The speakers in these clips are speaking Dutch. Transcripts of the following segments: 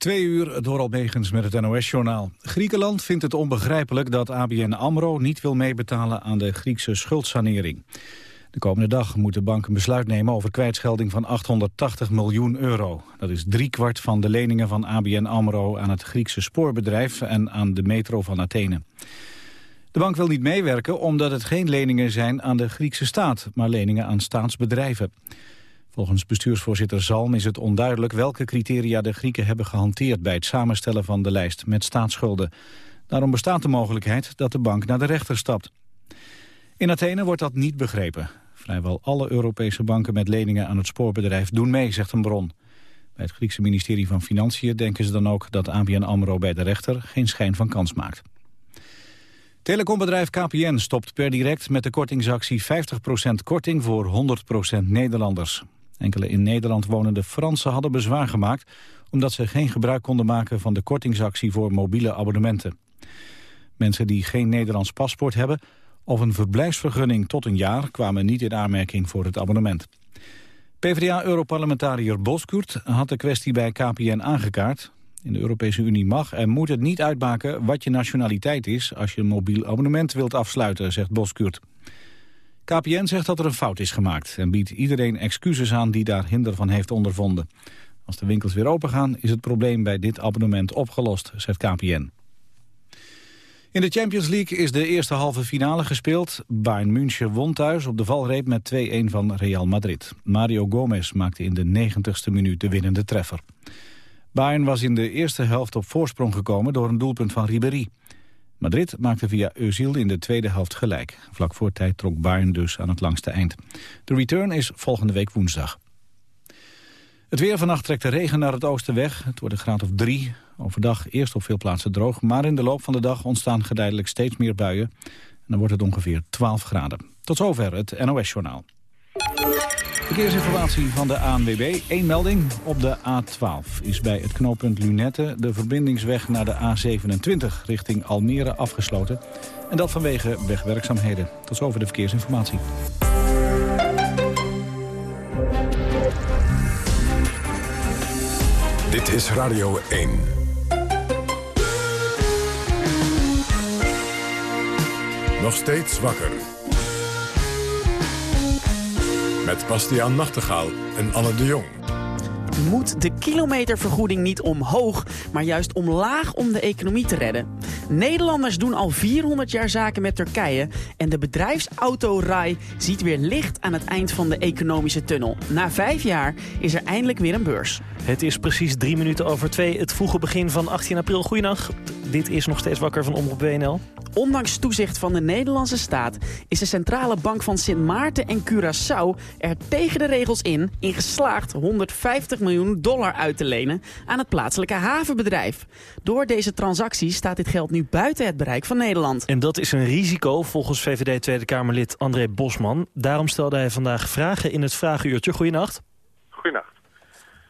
Twee uur door Almegens met het NOS-journaal. Griekenland vindt het onbegrijpelijk dat ABN AMRO niet wil meebetalen aan de Griekse schuldsanering. De komende dag moet de bank een besluit nemen over kwijtschelding van 880 miljoen euro. Dat is driekwart van de leningen van ABN AMRO aan het Griekse spoorbedrijf en aan de metro van Athene. De bank wil niet meewerken omdat het geen leningen zijn aan de Griekse staat, maar leningen aan staatsbedrijven. Volgens bestuursvoorzitter Zalm is het onduidelijk welke criteria de Grieken hebben gehanteerd bij het samenstellen van de lijst met staatsschulden. Daarom bestaat de mogelijkheid dat de bank naar de rechter stapt. In Athene wordt dat niet begrepen. Vrijwel alle Europese banken met leningen aan het spoorbedrijf doen mee, zegt een bron. Bij het Griekse ministerie van Financiën denken ze dan ook dat ABN AMRO bij de rechter geen schijn van kans maakt. Telecombedrijf KPN stopt per direct met de kortingsactie 50% korting voor 100% Nederlanders. Enkele in Nederland wonende Fransen hadden bezwaar gemaakt... omdat ze geen gebruik konden maken van de kortingsactie voor mobiele abonnementen. Mensen die geen Nederlands paspoort hebben... of een verblijfsvergunning tot een jaar kwamen niet in aanmerking voor het abonnement. PvdA-europarlementariër Boskurt had de kwestie bij KPN aangekaart. In de Europese Unie mag en moet het niet uitmaken wat je nationaliteit is... als je een mobiel abonnement wilt afsluiten, zegt Boskurt. KPN zegt dat er een fout is gemaakt en biedt iedereen excuses aan die daar hinder van heeft ondervonden. Als de winkels weer opengaan is het probleem bij dit abonnement opgelost, zegt KPN. In de Champions League is de eerste halve finale gespeeld. Bayern München won thuis op de valreep met 2-1 van Real Madrid. Mario Gomez maakte in de 90ste minuut de winnende treffer. Bayern was in de eerste helft op voorsprong gekomen door een doelpunt van Ribéry. Madrid maakte via Özil in de tweede helft gelijk. Vlak voor tijd trok Bayern dus aan het langste eind. De return is volgende week woensdag. Het weer vannacht trekt de regen naar het oosten weg. Het wordt een graad of drie. Overdag eerst op veel plaatsen droog. Maar in de loop van de dag ontstaan geleidelijk steeds meer buien. En dan wordt het ongeveer 12 graden. Tot zover het NOS-journaal. Verkeersinformatie van de ANWB. Eén melding op de A12 is bij het knooppunt Lunette... de verbindingsweg naar de A27 richting Almere afgesloten. En dat vanwege wegwerkzaamheden. Tot zover de verkeersinformatie. Dit is Radio 1. Nog steeds wakker. Met Bastiaan Nachtegaal en Anne de Jong. Moet de kilometervergoeding niet omhoog, maar juist omlaag om de economie te redden? Nederlanders doen al 400 jaar zaken met Turkije en de bedrijfsautorij ziet weer licht aan het eind van de economische tunnel. Na vijf jaar is er eindelijk weer een beurs. Het is precies drie minuten over twee, het vroege begin van 18 april. Goedenacht, dit is nog steeds wakker van Omroep WNL. Ondanks toezicht van de Nederlandse staat is de centrale bank van Sint Maarten en Curaçao er tegen de regels in, in geslaagd 150 miljoen dollar uit te lenen aan het plaatselijke havenbedrijf. Door deze transactie staat dit geld nu buiten het bereik van Nederland. En dat is een risico volgens VVD Tweede Kamerlid André Bosman. Daarom stelde hij vandaag vragen in het Vragenuurtje. Goedenacht. Goedenacht.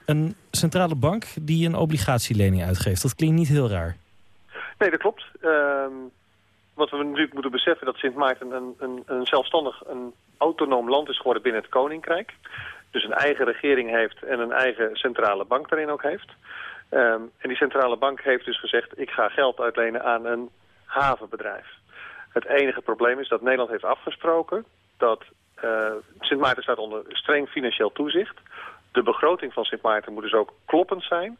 Een centrale bank die een obligatielening uitgeeft, dat klinkt niet heel raar. Nee, dat klopt. Ehm, wat we natuurlijk moeten beseffen dat Sint Maarten een, een, een zelfstandig, een autonoom land is geworden binnen het Koninkrijk. Dus een eigen regering heeft en een eigen centrale bank daarin ook heeft. Ehm, en die centrale bank heeft dus gezegd, ik ga geld uitlenen aan een havenbedrijf. Het enige probleem is dat Nederland heeft afgesproken dat uh, Sint Maarten staat onder streng financieel toezicht. De begroting van Sint Maarten moet dus ook kloppend zijn.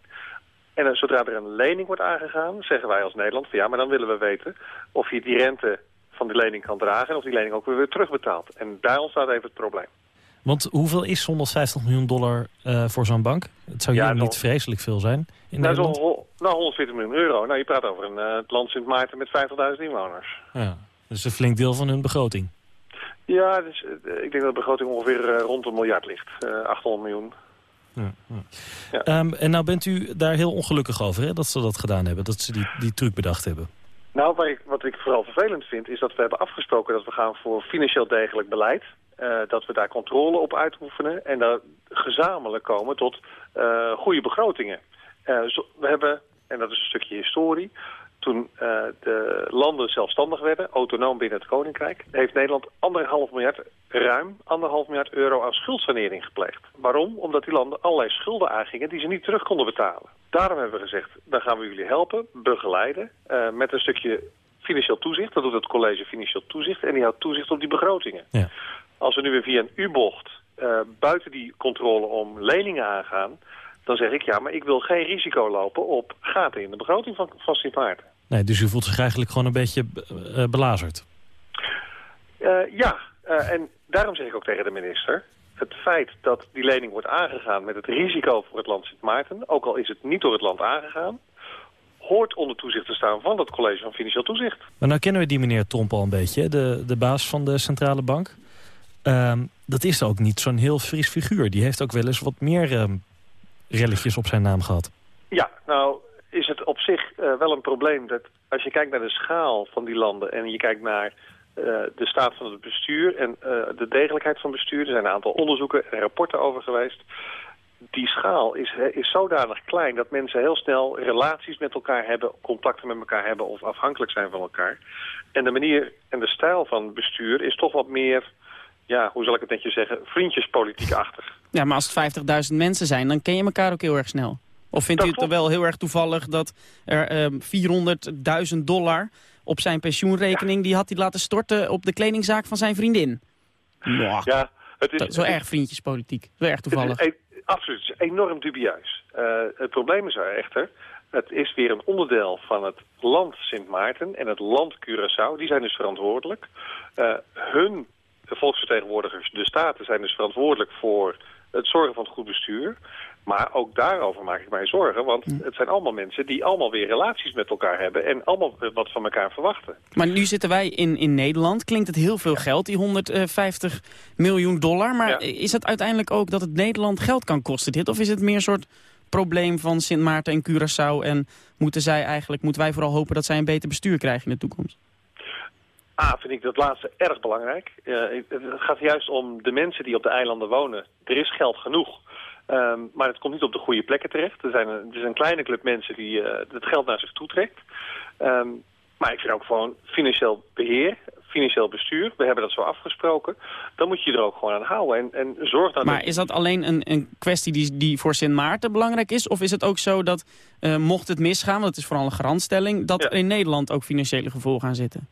En zodra er een lening wordt aangegaan, zeggen wij als Nederland... Van, ja, maar dan willen we weten of je die rente van die lening kan dragen... en of die lening ook weer terugbetaalt. En daar ontstaat even het probleem. Want hoeveel is 150 miljoen dollar uh, voor zo'n bank? Het zou hier ja, niet vreselijk veel zijn in nou, Nederland. Zo, nou, 140 miljoen euro. Nou, je praat over een uh, het land Sint Maarten met 50.000 inwoners. Ja, dus een flink deel van hun begroting. Ja, dus, uh, ik denk dat de begroting ongeveer rond een miljard ligt. 800 miljoen. Ja, ja. Ja. Um, en nou bent u daar heel ongelukkig over, hè, dat ze dat gedaan hebben. Dat ze die, die truc bedacht hebben. Nou, wat ik, wat ik vooral vervelend vind, is dat we hebben afgesproken dat we gaan voor financieel degelijk beleid. Uh, dat we daar controle op uitoefenen en daar gezamenlijk komen tot uh, goede begrotingen. Zo, we hebben, en dat is een stukje historie, toen de landen zelfstandig werden, autonoom binnen het Koninkrijk, heeft Nederland anderhalf miljard, ruim anderhalf miljard euro aan schuldsanering gepleegd. Waarom? Omdat die landen allerlei schulden aangingen die ze niet terug konden betalen. Daarom hebben we gezegd, dan gaan we jullie helpen, begeleiden, met een stukje financieel toezicht. Dat doet het college financieel toezicht en die houdt toezicht op die begrotingen. Ja. Als we nu weer via een U-bocht uh, buiten die controle om leningen aangaan, dan zeg ik ja, maar ik wil geen risico lopen op gaten in de begroting van, van Sint Maarten. Nee, dus u voelt zich eigenlijk gewoon een beetje uh, belazerd? Uh, ja, en daarom zeg ik ook tegen de minister... het feit dat die lening wordt aangegaan met het risico voor het land Sint Maarten... ook al is het niet door het land aangegaan... hoort onder toezicht te staan van dat college van Financieel Toezicht. Maar nou kennen we die meneer Tromp al een beetje, de, de baas van de centrale bank. Um, dat is ook niet zo'n heel fris figuur. Die heeft ook wel eens wat meer um, relletjes op zijn naam gehad. Ja, nou is het op zich uh, wel een probleem dat als je kijkt naar de schaal van die landen en je kijkt naar uh, de staat van het bestuur en uh, de degelijkheid van bestuur, er zijn een aantal onderzoeken en rapporten over geweest. Die schaal is, is zodanig klein dat mensen heel snel relaties met elkaar hebben, contacten met elkaar hebben of afhankelijk zijn van elkaar. En de manier en de stijl van bestuur is toch wat meer, ja, hoe zal ik het netjes zeggen, vriendjespolitiek-achtig. Ja, maar als het 50.000 mensen zijn, dan ken je elkaar ook heel erg snel. Of vindt dat u het wel heel erg toevallig dat er uh, 400.000 dollar op zijn pensioenrekening... Ja. die had hij laten storten op de kledingzaak van zijn vriendin? Ja, ja het is... Zo erg vriendjespolitiek, zo erg toevallig. Het is, absoluut, het is enorm dubieus. Uh, het probleem is er echter... Het is weer een onderdeel van het land Sint Maarten en het land Curaçao. Die zijn dus verantwoordelijk. Uh, hun de volksvertegenwoordigers, de staten, zijn dus verantwoordelijk voor het zorgen van het goed bestuur. Maar ook daarover maak ik mij zorgen, want het zijn allemaal mensen die allemaal weer relaties met elkaar hebben en allemaal wat van elkaar verwachten. Maar nu zitten wij in, in Nederland, klinkt het heel veel geld, die 150 miljoen dollar. Maar ja. is het uiteindelijk ook dat het Nederland geld kan kosten dit? Of is het meer een soort probleem van Sint Maarten en Curaçao en moeten zij eigenlijk, moeten wij vooral hopen dat zij een beter bestuur krijgen in de toekomst? A, vind ik dat laatste erg belangrijk. Uh, het gaat juist om de mensen die op de eilanden wonen. Er is geld genoeg. Um, maar het komt niet op de goede plekken terecht. Er, zijn een, er is een kleine club mensen die uh, het geld naar zich toe trekt. Um, maar ik vind ook gewoon financieel beheer, financieel bestuur. We hebben dat zo afgesproken. Dan moet je er ook gewoon aan houden. En, en zorg dan maar dat... is dat alleen een, een kwestie die, die voor Sint Maarten belangrijk is? Of is het ook zo dat, uh, mocht het misgaan, want het is vooral een garantstelling... dat ja. er in Nederland ook financiële gevolgen aan zitten?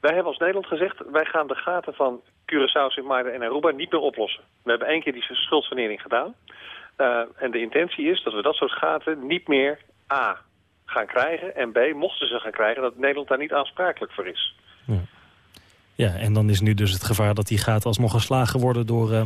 Wij hebben als Nederland gezegd, wij gaan de gaten van Curaçao, Sint Maarten en Aruba niet meer oplossen. We hebben één keer die schuldsanering gedaan. Uh, en de intentie is dat we dat soort gaten niet meer A gaan krijgen en B, mochten ze gaan krijgen, dat Nederland daar niet aansprakelijk voor is. Ja, ja en dan is nu dus het gevaar dat die gaten alsnog geslagen worden door... Uh...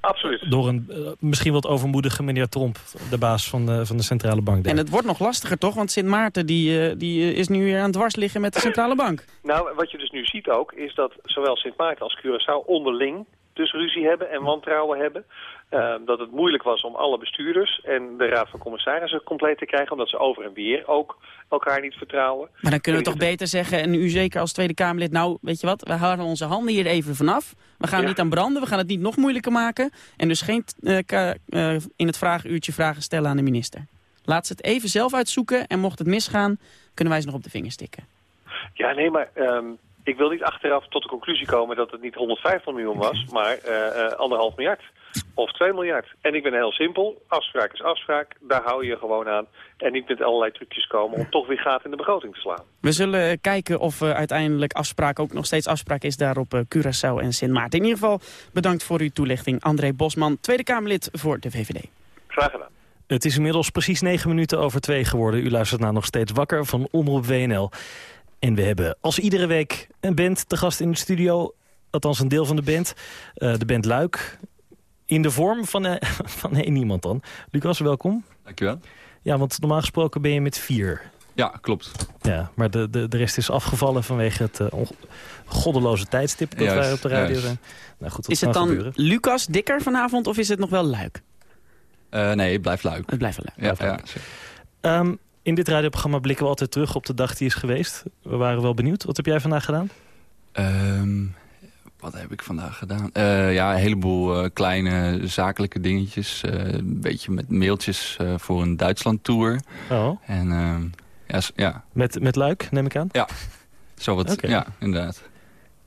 Absoluut. Door een uh, misschien wat overmoedige meneer Tromp, de baas van de, van de centrale bank. Daar. En het wordt nog lastiger toch, want Sint Maarten die, uh, die is nu weer aan het dwars liggen met de centrale bank. Nou, wat je dus nu ziet ook, is dat zowel Sint Maarten als Curaçao onderling dus ruzie hebben en wantrouwen hebben. Uh, dat het moeilijk was om alle bestuurders en de raad van commissarissen compleet te krijgen... omdat ze over en weer ook elkaar niet vertrouwen. Maar dan kunnen we toch beter zeggen, en u zeker als Tweede Kamerlid... nou, weet je wat, we houden onze handen hier even vanaf. We gaan ja. niet aan branden, we gaan het niet nog moeilijker maken... en dus geen uh, uh, in het vragenuurtje vragen stellen aan de minister. Laat ze het even zelf uitzoeken en mocht het misgaan... kunnen wij ze nog op de vingers stikken. Ja, nee, maar... Um ik wil niet achteraf tot de conclusie komen dat het niet 150 miljoen was, maar uh, anderhalf miljard. Of 2 miljard. En ik ben heel simpel. Afspraak is afspraak. Daar hou je je gewoon aan. En niet met allerlei trucjes komen om toch weer gaten in de begroting te slaan. We zullen kijken of uh, uiteindelijk afspraak ook nog steeds afspraak is daar op uh, Curaçao en Sint Maarten. In ieder geval bedankt voor uw toelichting. André Bosman, Tweede Kamerlid voor de VVD. Graag gedaan. Het is inmiddels precies negen minuten over twee geworden. U luistert naar nog steeds wakker van Omroep WNL. En we hebben als iedere week een band te gast in de studio. Althans een deel van de band. Uh, de band Luik. In de vorm van, uh, van één niemand dan. Lucas, welkom. Dankjewel. Ja, want normaal gesproken ben je met vier. Ja, klopt. Ja, maar de, de, de rest is afgevallen vanwege het uh, goddeloze tijdstip dat juist, wij op de radio juist. zijn. Nou goed, is het dan gebeuren. Lucas Dikker vanavond of is het nog wel Luik? Uh, nee, het blijft Luik. Het blijft Luik. Ja, ja, um, in dit radioprogramma blikken we altijd terug op de dag die is geweest. We waren wel benieuwd. Wat heb jij vandaag gedaan? Um, wat heb ik vandaag gedaan? Uh, ja, een heleboel uh, kleine zakelijke dingetjes. Uh, een beetje met mailtjes voor een Duitsland-tour. Oh. En, Ja, ja. Met, met Luik, neem ik aan? Zo wat, ja, inderdaad.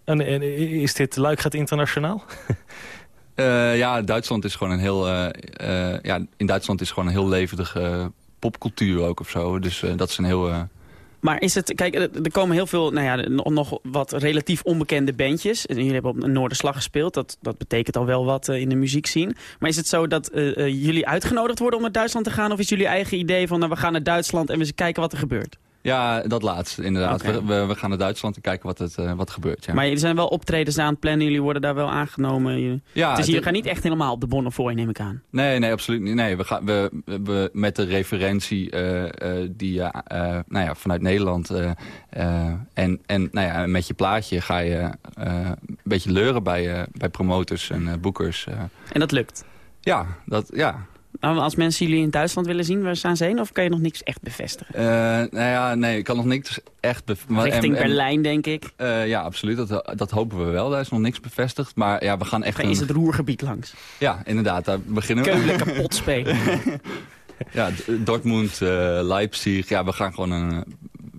En, en is dit Luik gaat internationaal? Eh, ja, Duitsland is gewoon een heel... eh, eh, ja, in Duitsland is gewoon een heel levendige popcultuur ook of zo. Dus eh, dat is een heel... Maar is het, kijk, er komen heel veel, nou ja, nog- wat relatief onbekende bandjes. En jullie hebben op Noorderslag gespeeld, dat, dat betekent al wel wat eh, in de muziek zien. Maar is het zo dat eh, eh, jullie uitgenodigd worden om naar Duitsland te gaan? Of is jullie eigen idee van, nou, we gaan naar Duitsland en we kijken wat er gebeurt? Ja, dat laatste inderdaad. We, we, gaan naar Duitsland en kijken wat, het, eh, wat er gebeurt. Ja. Maar jullie zijn wel optredens aan het plannen, jullie worden daar wel aangenomen. Jullie- ja, dus jullie gaan niet echt helemaal op de Bonnefoy, neem ik aan. Nee, nee, absoluut niet. Nee, we gaan, we, we, met de referentie eh, eh, die nou ja, vanuit Nederland... en, en nou ja, met je plaatje ga je een beetje leuren bij, bij promotors en boekers. En dat lukt. ja, dat, ja. Nou, Als mensen jullie in Duitsland willen zien, waar staan ze heen? Of kan je nog niks echt bevestigen? Eh, nou ja, nee, ik kan nog niks echt... bev- maar- Richting en- en- Berlijn, denk ik. eh, ja, absoluut. Dat, dat hopen we wel. Daar is nog niks bevestigd. Maar ja, we gaan echt... Ga je eens een- het roergebied langs. Ja, inderdaad. Daar beginnen we. Keulen kapot spelen. Ja, Dortmund, eh, Leipzig. Ja, we gaan gewoon een...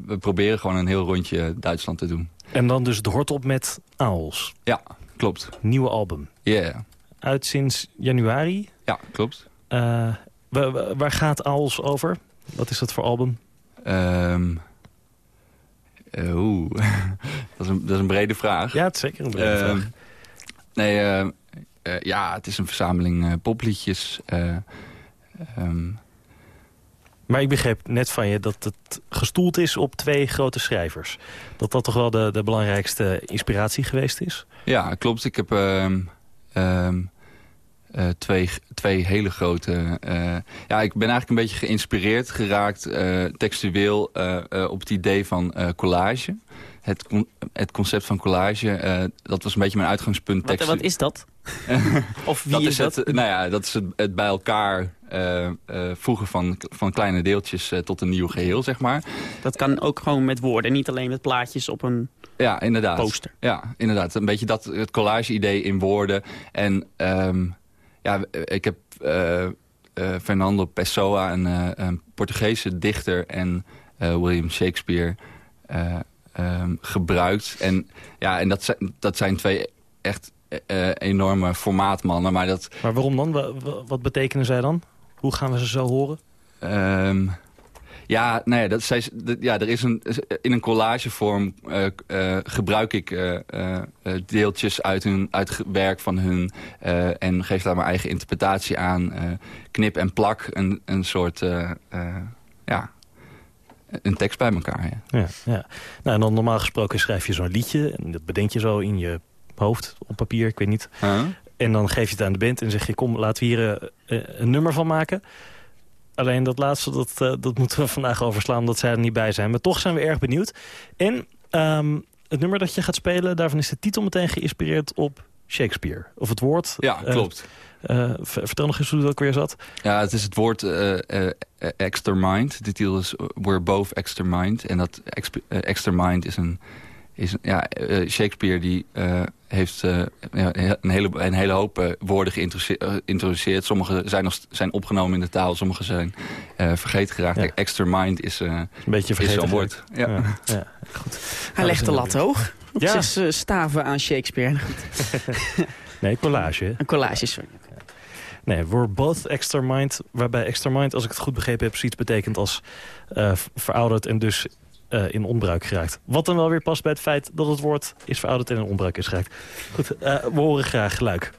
We proberen gewoon een heel rondje Duitsland te doen. En dan dus het hoort op met Owls. Ja, klopt. Nieuwe album. Ja, Uit sinds januari. ja klopt. Wa- waar gaat Owls over? Wat is dat voor album? Ehm eh, Oeh, dat, is een, dat is een brede vraag. Ja, het is zeker een brede Ehm, vraag. Nee, eh, ja, het is een verzameling popliedjes. ehm, Maar ik begreep net van je dat het gestoeld is op twee grote schrijvers. Dat dat toch wel de, de belangrijkste inspiratie geweest is? ja, klopt. Ik heb ehm, eh, twee, twee hele grote... eh, ja, ik ben eigenlijk een beetje geïnspireerd geraakt eh, textueel op het idee van collage. Het, con- het concept van collage, dat was een beetje mijn uitgangspunt. Wat, wat is dat? of wie dat is, is dat? Het, nou ja, dat is het, het bij elkaar voegen van, van kleine deeltjes tot een nieuw geheel, zeg maar. Dat kan ook gewoon met woorden, niet alleen met plaatjes op een Ja, inderdaad. poster. Ja, inderdaad. Een beetje dat, het collage-idee in woorden. En ehm, ja, ik heb eh, eh, Fernando Pessoa, een, eh, een Portugese dichter... en eh, William Shakespeare eh, ehm, gebruikt. En, ja, en dat, zijn, dat zijn twee echt eh, enorme formaatmannen. Maar dat, Maar waarom dan? Wa- wa- Wat betekenen zij dan? Hoe gaan we ze zo horen? Ehm, ja, nou ja, dat, zij, ja, er is een, in een collagevorm eh, eh, gebruik ik eh, deeltjes uit, hun, uit het werk van hun en geef daar mijn eigen interpretatie aan. knip en plak een, een soort, ja, een tekst bij elkaar. Ja. Ja, ja. Nou, en dan normaal gesproken schrijf je zo'n liedje. En dat bedenk je zo in je hoofd, op papier, ik weet niet. Huh? En dan geef je het aan de band en zeg je... kom, laten we hier een nummer van maken. Alleen dat laatste, dat, eh, dat moeten we vandaag overslaan... omdat zij er niet bij zijn. Maar toch zijn we erg benieuwd. En ehm, het nummer dat je gaat spelen... daarvan is de titel meteen geïnspireerd op Shakespeare. Of het woord. Ja, eh, klopt. eh, ver- vertel nog eens hoe het ook weer zat. Ja, het is het woord eh, extermind. De titel is We're Both Extermined. En dat extermind is een... Is, ja, eh, Shakespeare die eh, heeft eh, ja, een, hele, een hele hoop woorden geïntroduce- geïntroduceerd. Sommige zijn, nog, zijn opgenomen in de taal, sommige zijn eh, vergeten geraakt. Ja. Extermind is, eh Een beetje is vergeten. zo'n woord. Ja. Ja, ja. Hij legt de lat hoog. Op Ja. zes staven aan Shakespeare. Nee, collage. hè? Een collage, sorry. Nee, we're both extra mind. Waarbij extra mind, als ik het goed begrepen heb, zoiets betekent als eh, verouderd en dus eh, in onbruik geraakt. Wat dan wel weer past bij het feit dat het woord is verouderd en in onbruik is geraakt. Goed, eh, we horen graag Luik.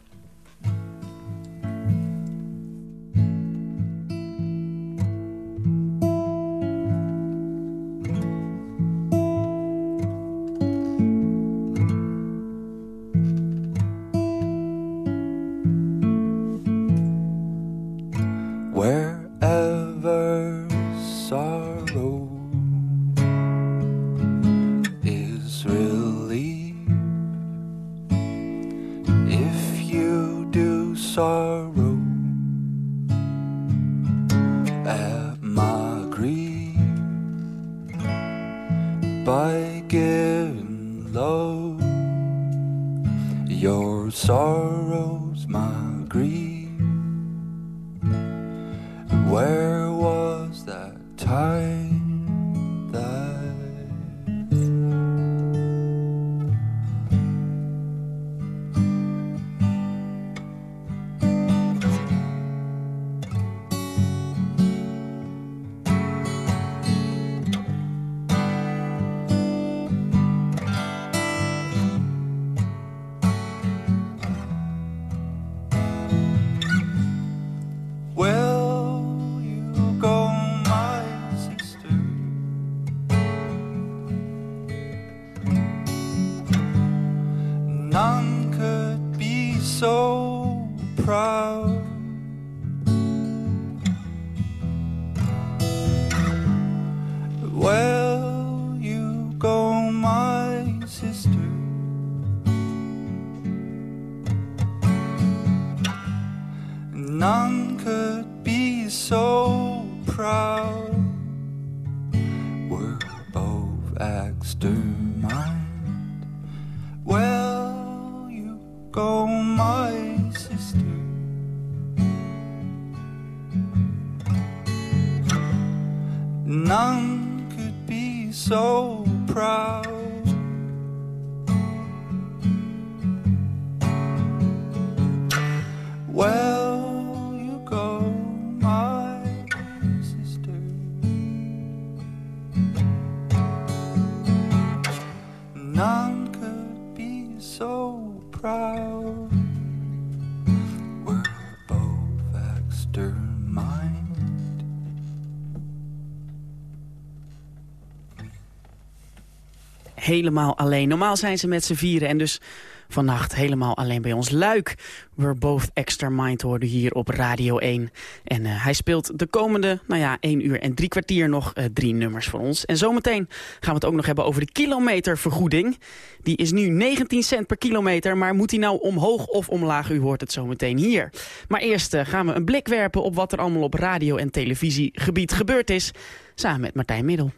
Helemaal alleen. Normaal zijn ze met z'n vieren en dus vannacht helemaal alleen bij ons. Luik, We're Both Extra Mind hoorde hier op Radio 1. En eh, hij speelt de komende, nou ja, 1 uur en drie kwartier nog eh, drie nummers voor ons. En zometeen gaan we het ook nog hebben over de kilometervergoeding. Die is nu 19 cent per kilometer, maar moet die nou omhoog of omlaag? U hoort het zometeen hier. Maar eerst eh, gaan we een blik werpen op wat er allemaal op radio- en televisiegebied gebeurd is. Samen met Martijn Middel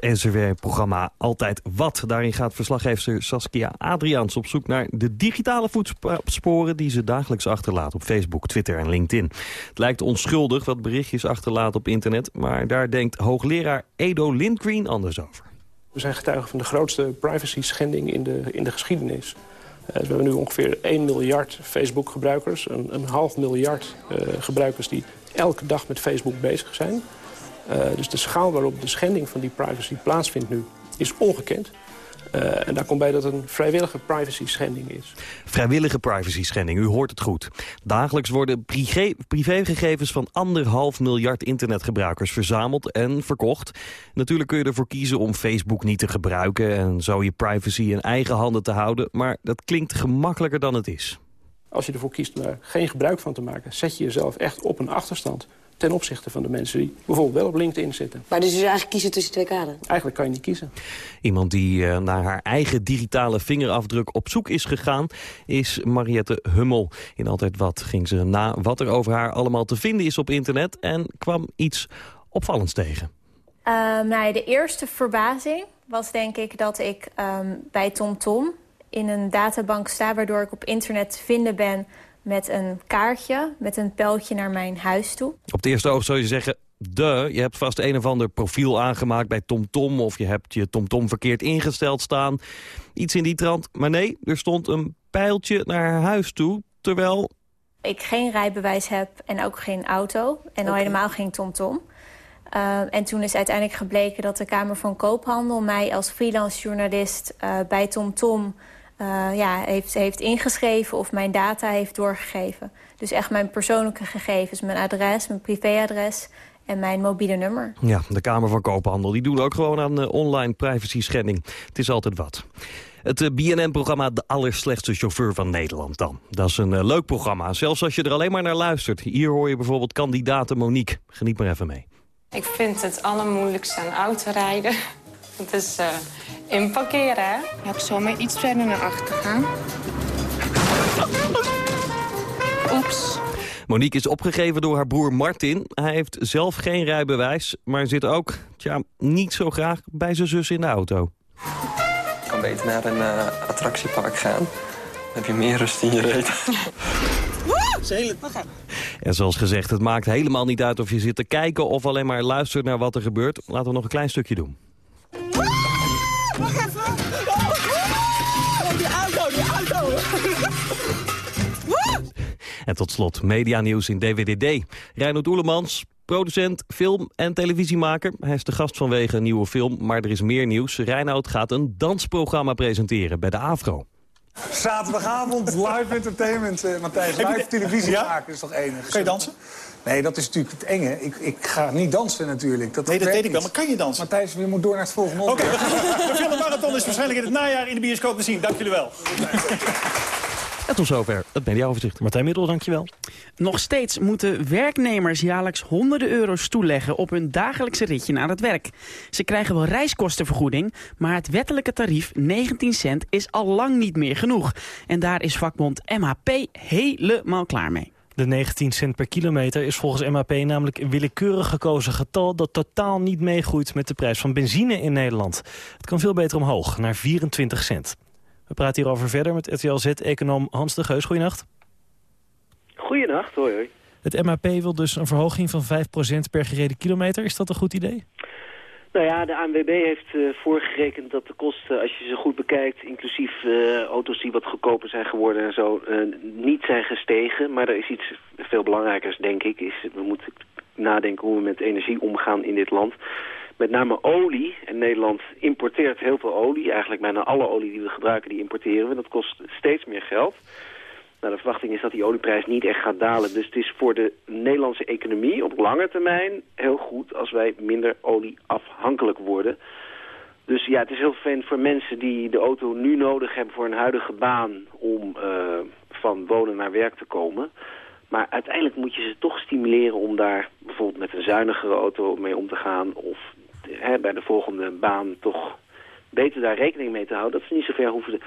het NCW-programma Altijd Wat. Daarin gaat verslaggever Saskia Adriaans op zoek naar de digitale voetsporen... die ze dagelijks achterlaat op Facebook, Twitter en LinkedIn. Het lijkt onschuldig wat berichtjes achterlaat op internet... maar daar denkt hoogleraar Edo Lindgreen anders over. We zijn getuigen van de grootste privacy-schending in de, in de geschiedenis. Uh, we hebben nu ongeveer 1 miljard Facebook-gebruikers. Een, een, half miljard uh, gebruikers die elke dag met Facebook bezig zijn. Uh, dus de schaal waarop de schending van die privacy plaatsvindt nu is ongekend. Uh, en daar komt bij dat het een vrijwillige privacy schending is. Vrijwillige privacy schending, u hoort het goed. Dagelijks worden privé, privégegevens van anderhalf miljard internetgebruikers verzameld en verkocht. Natuurlijk kun je ervoor kiezen om Facebook niet te gebruiken en zo je privacy in eigen handen te houden. Maar dat klinkt gemakkelijker dan het is. Als je ervoor kiest om er geen gebruik van te maken, zet je jezelf echt op een achterstand ten opzichte van de mensen die bijvoorbeeld wel op LinkedIn zitten. Maar dus je eigenlijk kiezen tussen twee kaden? Eigenlijk kan je niet kiezen. Iemand die uh, naar haar eigen digitale vingerafdruk op zoek is gegaan... is Mariette Hummel. In Altijd Wat ging ze na wat er over haar allemaal te vinden is op internet... en kwam iets opvallends tegen. Uh, nou, de eerste verbazing was denk ik dat ik um, bij TomTom... Tom in een databank sta waardoor ik op internet te vinden ben met een kaartje, met een pijltje naar mijn huis toe. Op het eerste oog zou je zeggen, de, je hebt vast een of ander profiel aangemaakt bij TomTom... of je hebt je TomTom verkeerd ingesteld staan. Iets in die trant. Maar nee, er stond een pijltje naar haar huis toe, terwijl... Ik geen rijbewijs heb en ook geen auto. En al helemaal geen TomTom. Uh, en toen is uiteindelijk gebleken dat de Kamer van Koophandel... mij als freelance journalist uh, bij TomTom... Uh, ja, heeft, heeft ingeschreven of mijn data heeft doorgegeven. Dus echt mijn persoonlijke gegevens, mijn adres, mijn privéadres en mijn mobiele nummer. Ja, de Kamer van Koophandel die doen ook gewoon aan uh, online privacy schending. Het is altijd wat. Het uh, BNN-programma De Allerslechtste Chauffeur van Nederland dan. Dat is een uh, leuk programma, zelfs als je er alleen maar naar luistert. Hier hoor je bijvoorbeeld kandidaten Monique. Geniet maar even mee. Ik vind het allermoeilijkste aan autorijden het is uh, inparkeren, hè? Ja, ik zal maar iets verder naar achter gaan. Oeps. Monique is opgegeven door haar broer Martin. Hij heeft zelf geen rijbewijs, maar zit ook tja, niet zo graag bij zijn zus in de auto. Ik kan beter naar een uh, attractiepark gaan. Dan heb je meer rust in je reet. En zoals gezegd, het maakt helemaal niet uit of je zit te kijken... of alleen maar luistert naar wat er gebeurt. Laten we nog een klein stukje doen. En tot slot, medianieuws in DWDD. Reinoud Oelemans, producent, film- en televisiemaker. Hij is de gast vanwege een nieuwe film, maar er is meer nieuws. Reinoud gaat een dansprogramma presenteren bij de AVRO. Zaterdagavond, live entertainment, uh, Matthijs. Live televisie ja? maken is toch enig. Kan je dansen? Nee, dat is natuurlijk het enge. Ik, ik ga niet dansen natuurlijk. Dat nee, dat weet ik wel. Maar kan je dansen? Matthijs, we moeten door naar het volgende Oké, okay, de filmmarathon is waarschijnlijk in het najaar in de bioscoop te zien. Dank jullie wel. En tot zover het mediaoverzicht. Martijn Middel, dankjewel. Nog steeds moeten werknemers jaarlijks honderden euro's toeleggen op hun dagelijkse ritje naar het werk. Ze krijgen wel reiskostenvergoeding, maar het wettelijke tarief 19 cent is al lang niet meer genoeg. En daar is vakbond MHP helemaal klaar mee. De 19 cent per kilometer is volgens MAP namelijk een willekeurig gekozen getal... dat totaal niet meegroeit met de prijs van benzine in Nederland. Het kan veel beter omhoog, naar 24 cent. We praten hierover verder met RTL Z-econoom Hans de Geus. Goedenacht. Goedenacht, hoi hoi. Het MAP wil dus een verhoging van 5% per gereden kilometer. Is dat een goed idee? Nou ja, de ANWB heeft uh, voorgerekend dat de kosten, als je ze goed bekijkt... inclusief uh, auto's die wat goedkoper zijn geworden en zo, uh, niet zijn gestegen. Maar er is iets veel belangrijkers, denk ik. Is, we moeten nadenken hoe we met energie omgaan in dit land. Met name olie. En Nederland importeert heel veel olie. Eigenlijk bijna alle olie die we gebruiken, die importeren we. Dat kost steeds meer geld. Nou, de verwachting is dat die olieprijs niet echt gaat dalen. Dus het is voor de Nederlandse economie op lange termijn heel goed als wij minder olieafhankelijk worden. Dus ja, het is heel fijn voor mensen die de auto nu nodig hebben voor een huidige baan om uh, van wonen naar werk te komen. Maar uiteindelijk moet je ze toch stimuleren om daar bijvoorbeeld met een zuinigere auto mee om te gaan. Of hè, bij de volgende baan toch beter daar rekening mee te houden. Dat ze niet zo ver hoeven,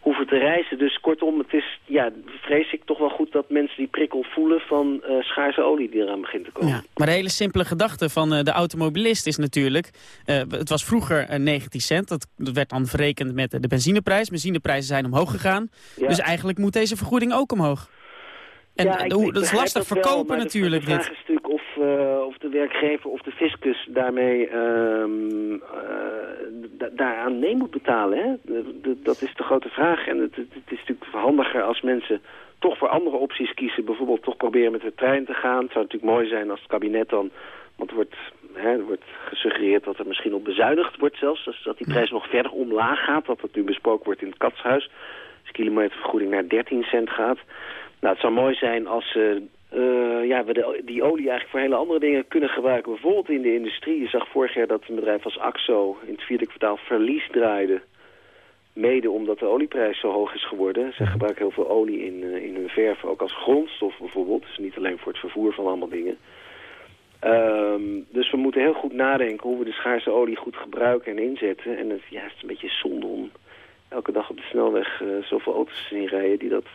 hoeven te reizen. Dus kortom, het is, ja, vrees ik toch wel goed dat mensen die prikkel voelen van uh, schaarse olie die eraan begint te komen. Ja, maar de hele simpele gedachte van uh, de automobilist is natuurlijk, uh, het was vroeger 19 cent, dat, werd dan verrekend met de benzineprijs. Benzineprijzen zijn omhoog gegaan, ja. dus eigenlijk moet deze vergoeding ook omhoog. En ja, ik, dat is lastig dat verkopen wel, natuurlijk. De vraag is natuurlijk of, uh, of de werkgever of de fiscus daarmee uh, daaraan mee moet betalen. Hè? Dat is de grote vraag. En het, het, het, is natuurlijk handiger als mensen toch voor andere opties kiezen. Bijvoorbeeld toch proberen met de trein te gaan. Het zou natuurlijk mooi zijn als het kabinet dan... Want er wordt, hè, er wordt gesuggereerd dat er misschien op bezuinigd wordt zelfs. Dus dat die prijs nog verder omlaag gaat. Dat dat nu besproken wordt in het katshuis. Dus kilometervergoeding naar 13 cent gaat. Nou, het zou mooi zijn als uh, uh, ja, we de, die olie eigenlijk voor hele andere dingen kunnen gebruiken. Bijvoorbeeld in de industrie. Je zag vorig jaar dat een bedrijf als AXO in het vierde kwartaal verlies draaide. Mede omdat de olieprijs zo hoog is geworden. Ze gebruiken heel veel olie in, uh, in hun verf, ook als grondstof bijvoorbeeld. Dus niet alleen voor het vervoer van allemaal dingen. Um, dus we moeten heel goed nadenken hoe we de schaarse olie goed gebruiken en inzetten. En het, ja, het is een beetje zonde om elke dag op de snelweg uh, zoveel auto's te zien rijden die dat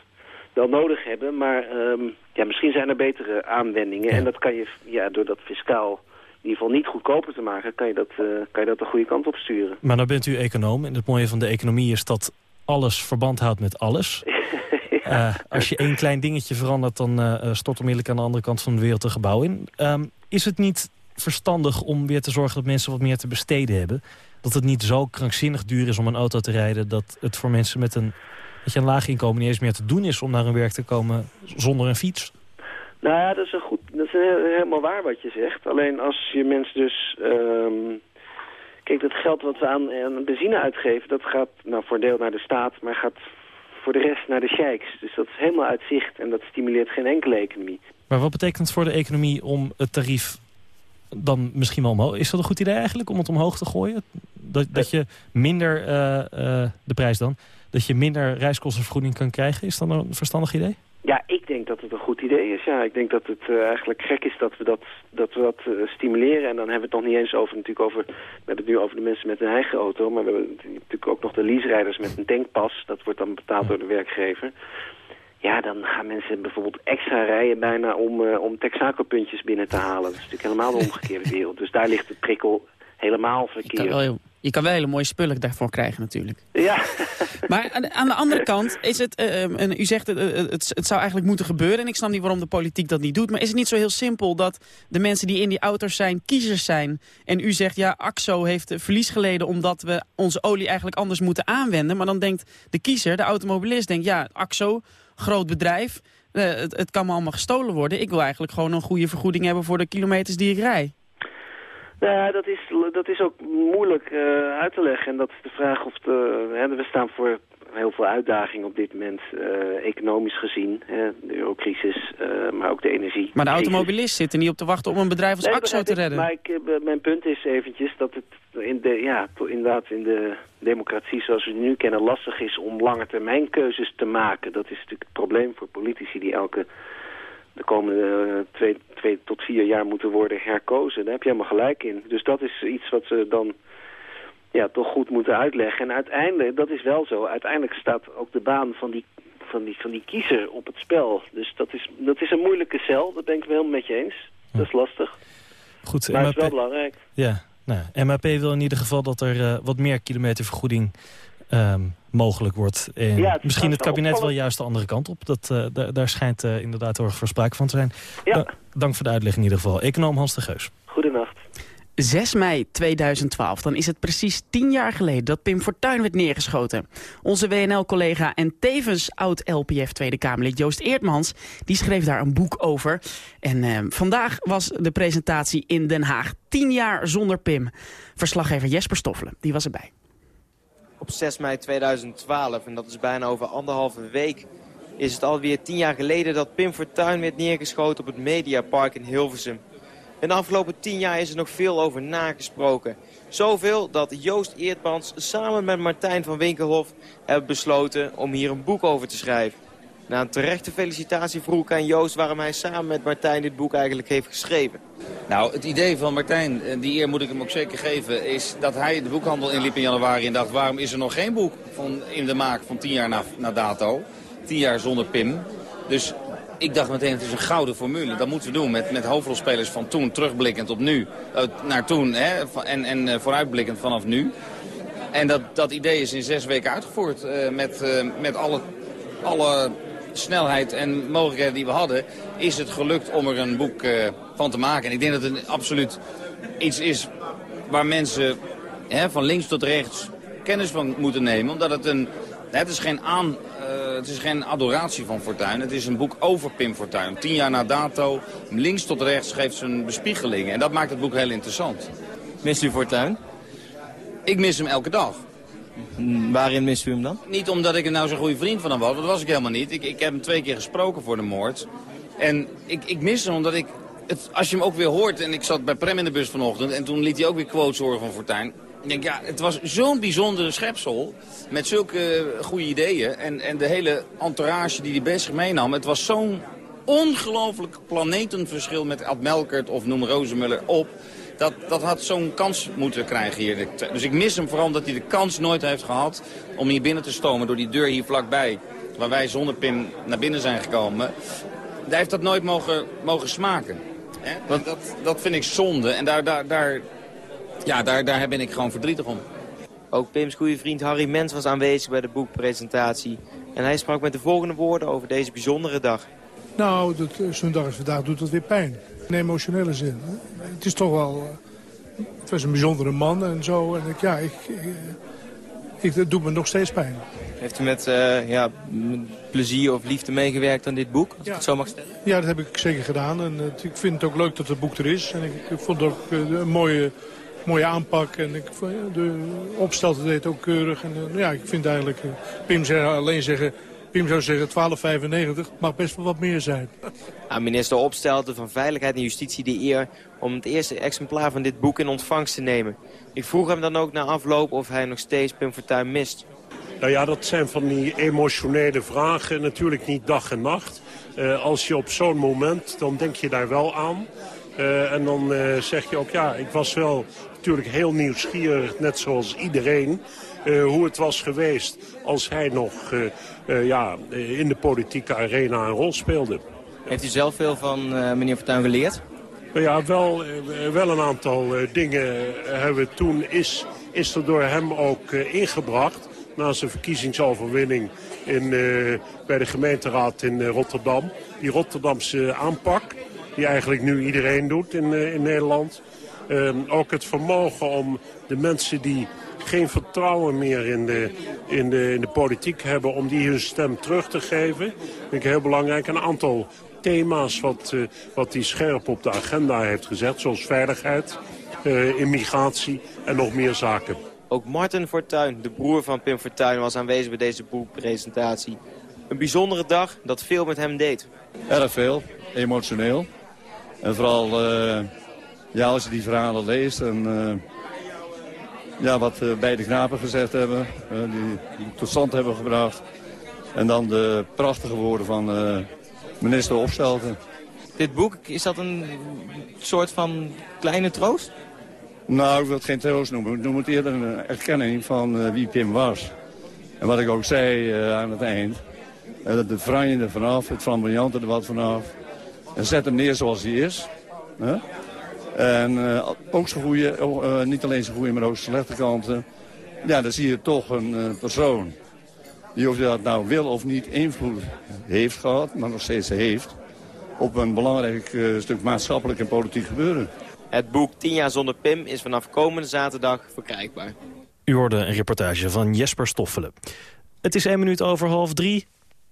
wel nodig hebben. Maar um, ja, misschien zijn er betere aanwendingen. Ja. En dat kan je ja, door dat fiscaal in ieder geval niet goedkoper te maken... kan je dat, uh, kan je dat de goede kant op sturen. Maar nou bent u econoom. En het mooie van de economie is dat alles verband houdt met alles. ja. uh, als je één klein dingetje verandert... dan uh, stort onmiddellijk aan de andere kant van de wereld een gebouw in. Um, is het niet verstandig om weer te zorgen dat mensen wat meer te besteden hebben? Dat het niet zo krankzinnig duur is om een auto te rijden... dat het voor mensen met een dat je een laag inkomen niet eens meer te doen is om naar hun werk te komen zonder een fiets. Nou ja, dat is, een goed, dat is helemaal waar wat je zegt. Alleen als je mensen dus... Um, kijk, dat geld wat we aan, aan benzine uitgeven... dat gaat nou, voor een deel naar de staat, maar gaat voor de rest naar de sheiks. Dus dat is helemaal uit zicht en dat stimuleert geen enkele economie. Maar wat betekent het voor de economie om het tarief dan misschien wel omhoog... Is dat een goed idee eigenlijk om het omhoog te gooien? Dat, dat je minder, uh, uh, de prijs dan dat je minder reiskostenvergoeding kan krijgen. Is dat een verstandig idee? Ja, ik denk dat het een goed idee is. Ja, ik denk dat het uh, eigenlijk gek is dat we dat, dat, we dat uh, stimuleren. En dan hebben we het nog niet eens over, natuurlijk over, we hebben het nu over de mensen met een eigen auto. Maar we hebben natuurlijk ook nog de leaserijders met een tankpas. Dat wordt dan betaald door de werkgever. Ja, dan gaan mensen bijvoorbeeld extra rijden bijna om, uh, om Texaco-puntjes binnen te halen. Dat is natuurlijk helemaal de omgekeerde wereld. Dus daar ligt de prikkel helemaal verkeerd. Je kan wel hele mooie spullen daarvoor krijgen natuurlijk. Ja. Maar aan, aan de andere kant is het, uh, en u zegt het, het, het, zou eigenlijk moeten gebeuren. En ik snap niet waarom de politiek dat niet doet. Maar is het niet zo heel simpel dat de mensen die in die auto's zijn kiezers zijn. En u zegt ja, AXO heeft verlies geleden omdat we onze olie eigenlijk anders moeten aanwenden. Maar dan denkt de kiezer, de automobilist, denkt ja, AXO, groot bedrijf. Uh, het, het kan me allemaal gestolen worden. Ik wil eigenlijk gewoon een goede vergoeding hebben voor de kilometers die ik rij. Nou ja, dat is, dat is ook moeilijk uh, uit te leggen. En dat is de vraag of de... Hè, we staan voor heel veel uitdagingen op dit moment, uh, economisch gezien. Hè, de eurocrisis, uh, maar ook de energie. Maar de automobilist zit er niet op te wachten om een bedrijf als nee, AXO te redden. Maar ik, mijn punt is eventjes dat het in de, ja, inderdaad in de democratie zoals we die nu kennen lastig is om lange termijn keuzes te maken. Dat is natuurlijk het probleem voor politici die elke de komende twee, twee tot vier jaar moeten worden herkozen. Daar heb je helemaal gelijk in. Dus dat is iets wat ze dan ja, toch goed moeten uitleggen. En uiteindelijk, dat is wel zo, uiteindelijk staat ook de baan van die, van die, van die kiezer op het spel. Dus dat is, dat is een moeilijke cel, dat ben ik wel helemaal met je eens. Dat is lastig. Goed, Maar het is wel belangrijk. Ja, nou, MAP wil in ieder geval dat er eh, wat meer kilometervergoeding ehm, mogelijk wordt. En Ja, het is misschien het kabinet wel juist de andere kant op. Dat, eh, daar, schijnt eh, inderdaad heel erg voor sprake van te zijn. Ja. Da- dank voor de uitleg in ieder geval. Econoom Hans de Geus. Goedenacht. 6 mei 2012, dan is het precies 10 jaar geleden dat Pim Fortuyn werd neergeschoten. Onze WNL-collega en tevens oud-LPF Tweede Kamerlid Joost Eertmans... die schreef daar een boek over. En eh, vandaag was de presentatie in Den Haag. 10 jaar zonder Pim. Verslaggever Jesper Stoffelen, die was erbij. Op 6 mei 2012, en dat is bijna over anderhalve week, is het alweer tien jaar geleden dat Pim Fortuyn werd neergeschoten op het Mediapark in Hilversum. In de afgelopen tien jaar is er nog veel over nagesproken. Zoveel dat Joost Eertmans samen met Martijn van Winkelhof hebben besloten om hier een boek over te schrijven. Na een terechte felicitatie vroeg ik aan Joost waarom hij samen met Martijn dit boek eigenlijk heeft geschreven. Nou, het idee van Martijn, en die eer moet ik hem ook zeker geven... is dat hij de boekhandel inliep in januari en dacht... waarom is er nog geen boek van, in de maak van tien jaar na, na dato? Tien jaar zonder Pim. Dus ik dacht meteen, het is een gouden formule. Dat moeten we doen met, met hoofdrolspelers van toen, terugblikkend op nu. eh, naar toen hè, en, en eh, vooruitblikkend vanaf nu. En dat, dat idee is in zes weken uitgevoerd. eh, met, eh, met alle, alle snelheid en mogelijkheden die we hadden... is het gelukt om er een boek eh, van te maken. En ik denk dat het absoluut iets is waar mensen hè, van links tot rechts kennis van moeten nemen. Omdat het een... Het is geen aan... eh, het is geen adoratie van Fortuyn. Het is een boek over Pim Fortuyn. Tien jaar na dato, links tot rechts, geeft zijn bespiegelingen. En dat maakt het boek heel interessant. Mist u Fortuyn? Ik mis hem elke dag. Waarin mist u hem dan? Niet omdat ik er nou zo'n goede vriend van hem was, dat was ik helemaal niet. Ik, ik heb hem twee keer gesproken voor de moord. En ik, ik mis hem omdat ik... Het, als je hem ook weer hoort, en ik zat bij Prem in de bus vanochtend... en toen liet hij ook weer quotes horen van Fortuyn. Ik denk, ja, het was zo'n bijzondere schepsel met zulke goede ideeën. En, en de hele entourage die hij bezig meenam. Het was zo'n ongelooflijk planetenverschil met Ad Melkert of noem Rozemuller op. Dat, dat had zo'n kans moeten krijgen hier. Dus ik mis hem vooral omdat hij de kans nooit heeft gehad om hier binnen te stomen door die deur hier vlakbij. Waar wij zonder Pim naar binnen zijn gekomen. Hij heeft dat nooit mogen, mogen smaken. Hè? En Dat, dat vind ik zonde. En daar, daar, daar, ja, daar, daar ben ik gewoon verdrietig om. Ook Pim's goede vriend Harry Mens was aanwezig bij de boekpresentatie. En hij sprak met de volgende woorden over deze bijzondere dag. Nou, dat, zo'n dag als vandaag doet dat weer pijn. In emotionele zin. Het is toch wel... eh, Het was een bijzondere man en zo. En ik, ja, ik, ik, ik, dat doet me nog steeds pijn. Heeft u met eh, ja, plezier of liefde meegewerkt aan dit boek? Als ik het zo mag stellen. Ja, dat heb ik zeker gedaan. En ik vind het ook leuk dat het boek er is. En ik, ik vond het ook eh, een mooie, mooie aanpak. En ik, ja, de opstelte deed ook keurig. En eh, ja, ik vind eigenlijk... eh, Pim zou alleen zeggen... Pim zou zeggen 12,95. mag best wel wat meer zijn. Aan minister Opstelten van Veiligheid en Justitie de eer om het eerste exemplaar van dit boek in ontvangst te nemen. Ik vroeg hem dan ook na afloop of hij nog steeds Pim Fortuyn mist. Nou ja, dat zijn van die emotionele vragen. Natuurlijk niet dag en nacht. Eh, als je op zo'n moment, dan denk je daar wel aan. Eh, en dan eh, zeg je ook, ja, ik was wel natuurlijk heel nieuwsgierig, net zoals iedereen... eh, hoe het was geweest als hij nog ja, eh, in de politieke arena een rol speelde. Heeft u zelf veel van eh, meneer Fortuyn geleerd? Nou ja, wel, eh, wel een aantal eh, dingen hebben we toen is, is er door hem ook eh, ingebracht. Na zijn verkiezingsoverwinning in, eh, bij de gemeenteraad in eh, Rotterdam. Die Rotterdamse aanpak, die eigenlijk nu iedereen doet in, eh, in Nederland. Eh, ook het vermogen om de mensen die geen vertrouwen meer in de, in, de, in de politiek hebben... om die hun stem terug te geven. vind ik heel belangrijk. Een aantal thema's wat, eh, wat hij scherp op de agenda heeft gezet. Zoals veiligheid, eh, immigratie en nog meer zaken. Ook Martin Fortuyn, de broer van Pim Fortuyn, was aanwezig bij deze boekpresentatie. Een bijzondere dag dat veel met hem deed. Erg veel, emotioneel. En vooral eh, ja, als je die verhalen leest en eh, ja, wat eh, beide knapen gezegd hebben, eh, die, die tot stand hebben gebracht. En dan de prachtige woorden van eh, minister Opstelten. Dit boek, is dat een soort van kleine troost? Nou, ik wil het geen troost noemen. Ik noem het eerder een erkenning van wie Pim was. En wat ik ook zei aan het eind. Uh, de franje er vanaf, het flamboyante er wat vanaf. En zet hem neer zoals hij is. En uh, ook zijn goede, uh, niet alleen zijn goede, maar ook zijn slechte kanten. Ja, dan zie je toch een uh, persoon die of je dat nou wil of niet invloed heeft gehad, maar nog steeds heeft, op een belangrijk stuk maatschappelijk en politiek gebeuren. Het boek 10 jaar zonder Pim is vanaf komende zaterdag verkrijgbaar. U hoorde een reportage van Jesper Stoffelen. Het is één minuut over half drie.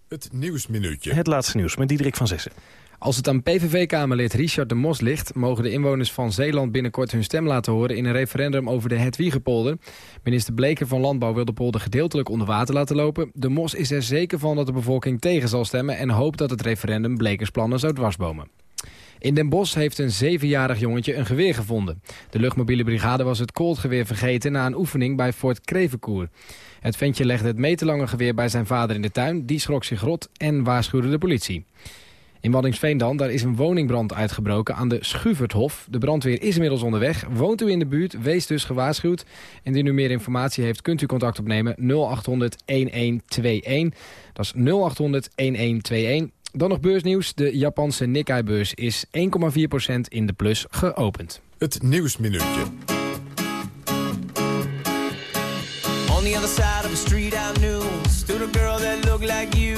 Het Nieuwsminuutje. Het laatste nieuws met Diederik van Zessen. Als het aan PVV-kamerlid Richard de Mos ligt... mogen de inwoners van Zeeland binnenkort hun stem laten horen... in een referendum over de Hetwiegepolder. Minister Bleker van Landbouw wil de polder gedeeltelijk onder water laten lopen. De Mos is er zeker van dat de bevolking tegen zal stemmen... en hoopt dat het referendum Blekers plannen zou dwarsbomen. In Den Bosch heeft een zevenjarig jongetje een geweer gevonden. De luchtmobiele brigade was het koolgeweer vergeten na een oefening bij Fort Krevenkoer. Het ventje legde het meterlange geweer bij zijn vader in de tuin. Die schrok zich rot en waarschuwde de politie. In Waddingsveen dan, daar is een woningbrand uitgebroken aan de Schuverthof. De brandweer is inmiddels onderweg. Woont u in de buurt, wees dus gewaarschuwd. Indien u meer informatie heeft, kunt u contact opnemen 0800 1121. Dat is 0800 1121. Dan nog beursnieuws. De Japanse Nikkei-beurs is 1,4% in de plus geopend. Het Nieuwsminuutje. On the other side of the street I knew Stood a girl that looked like you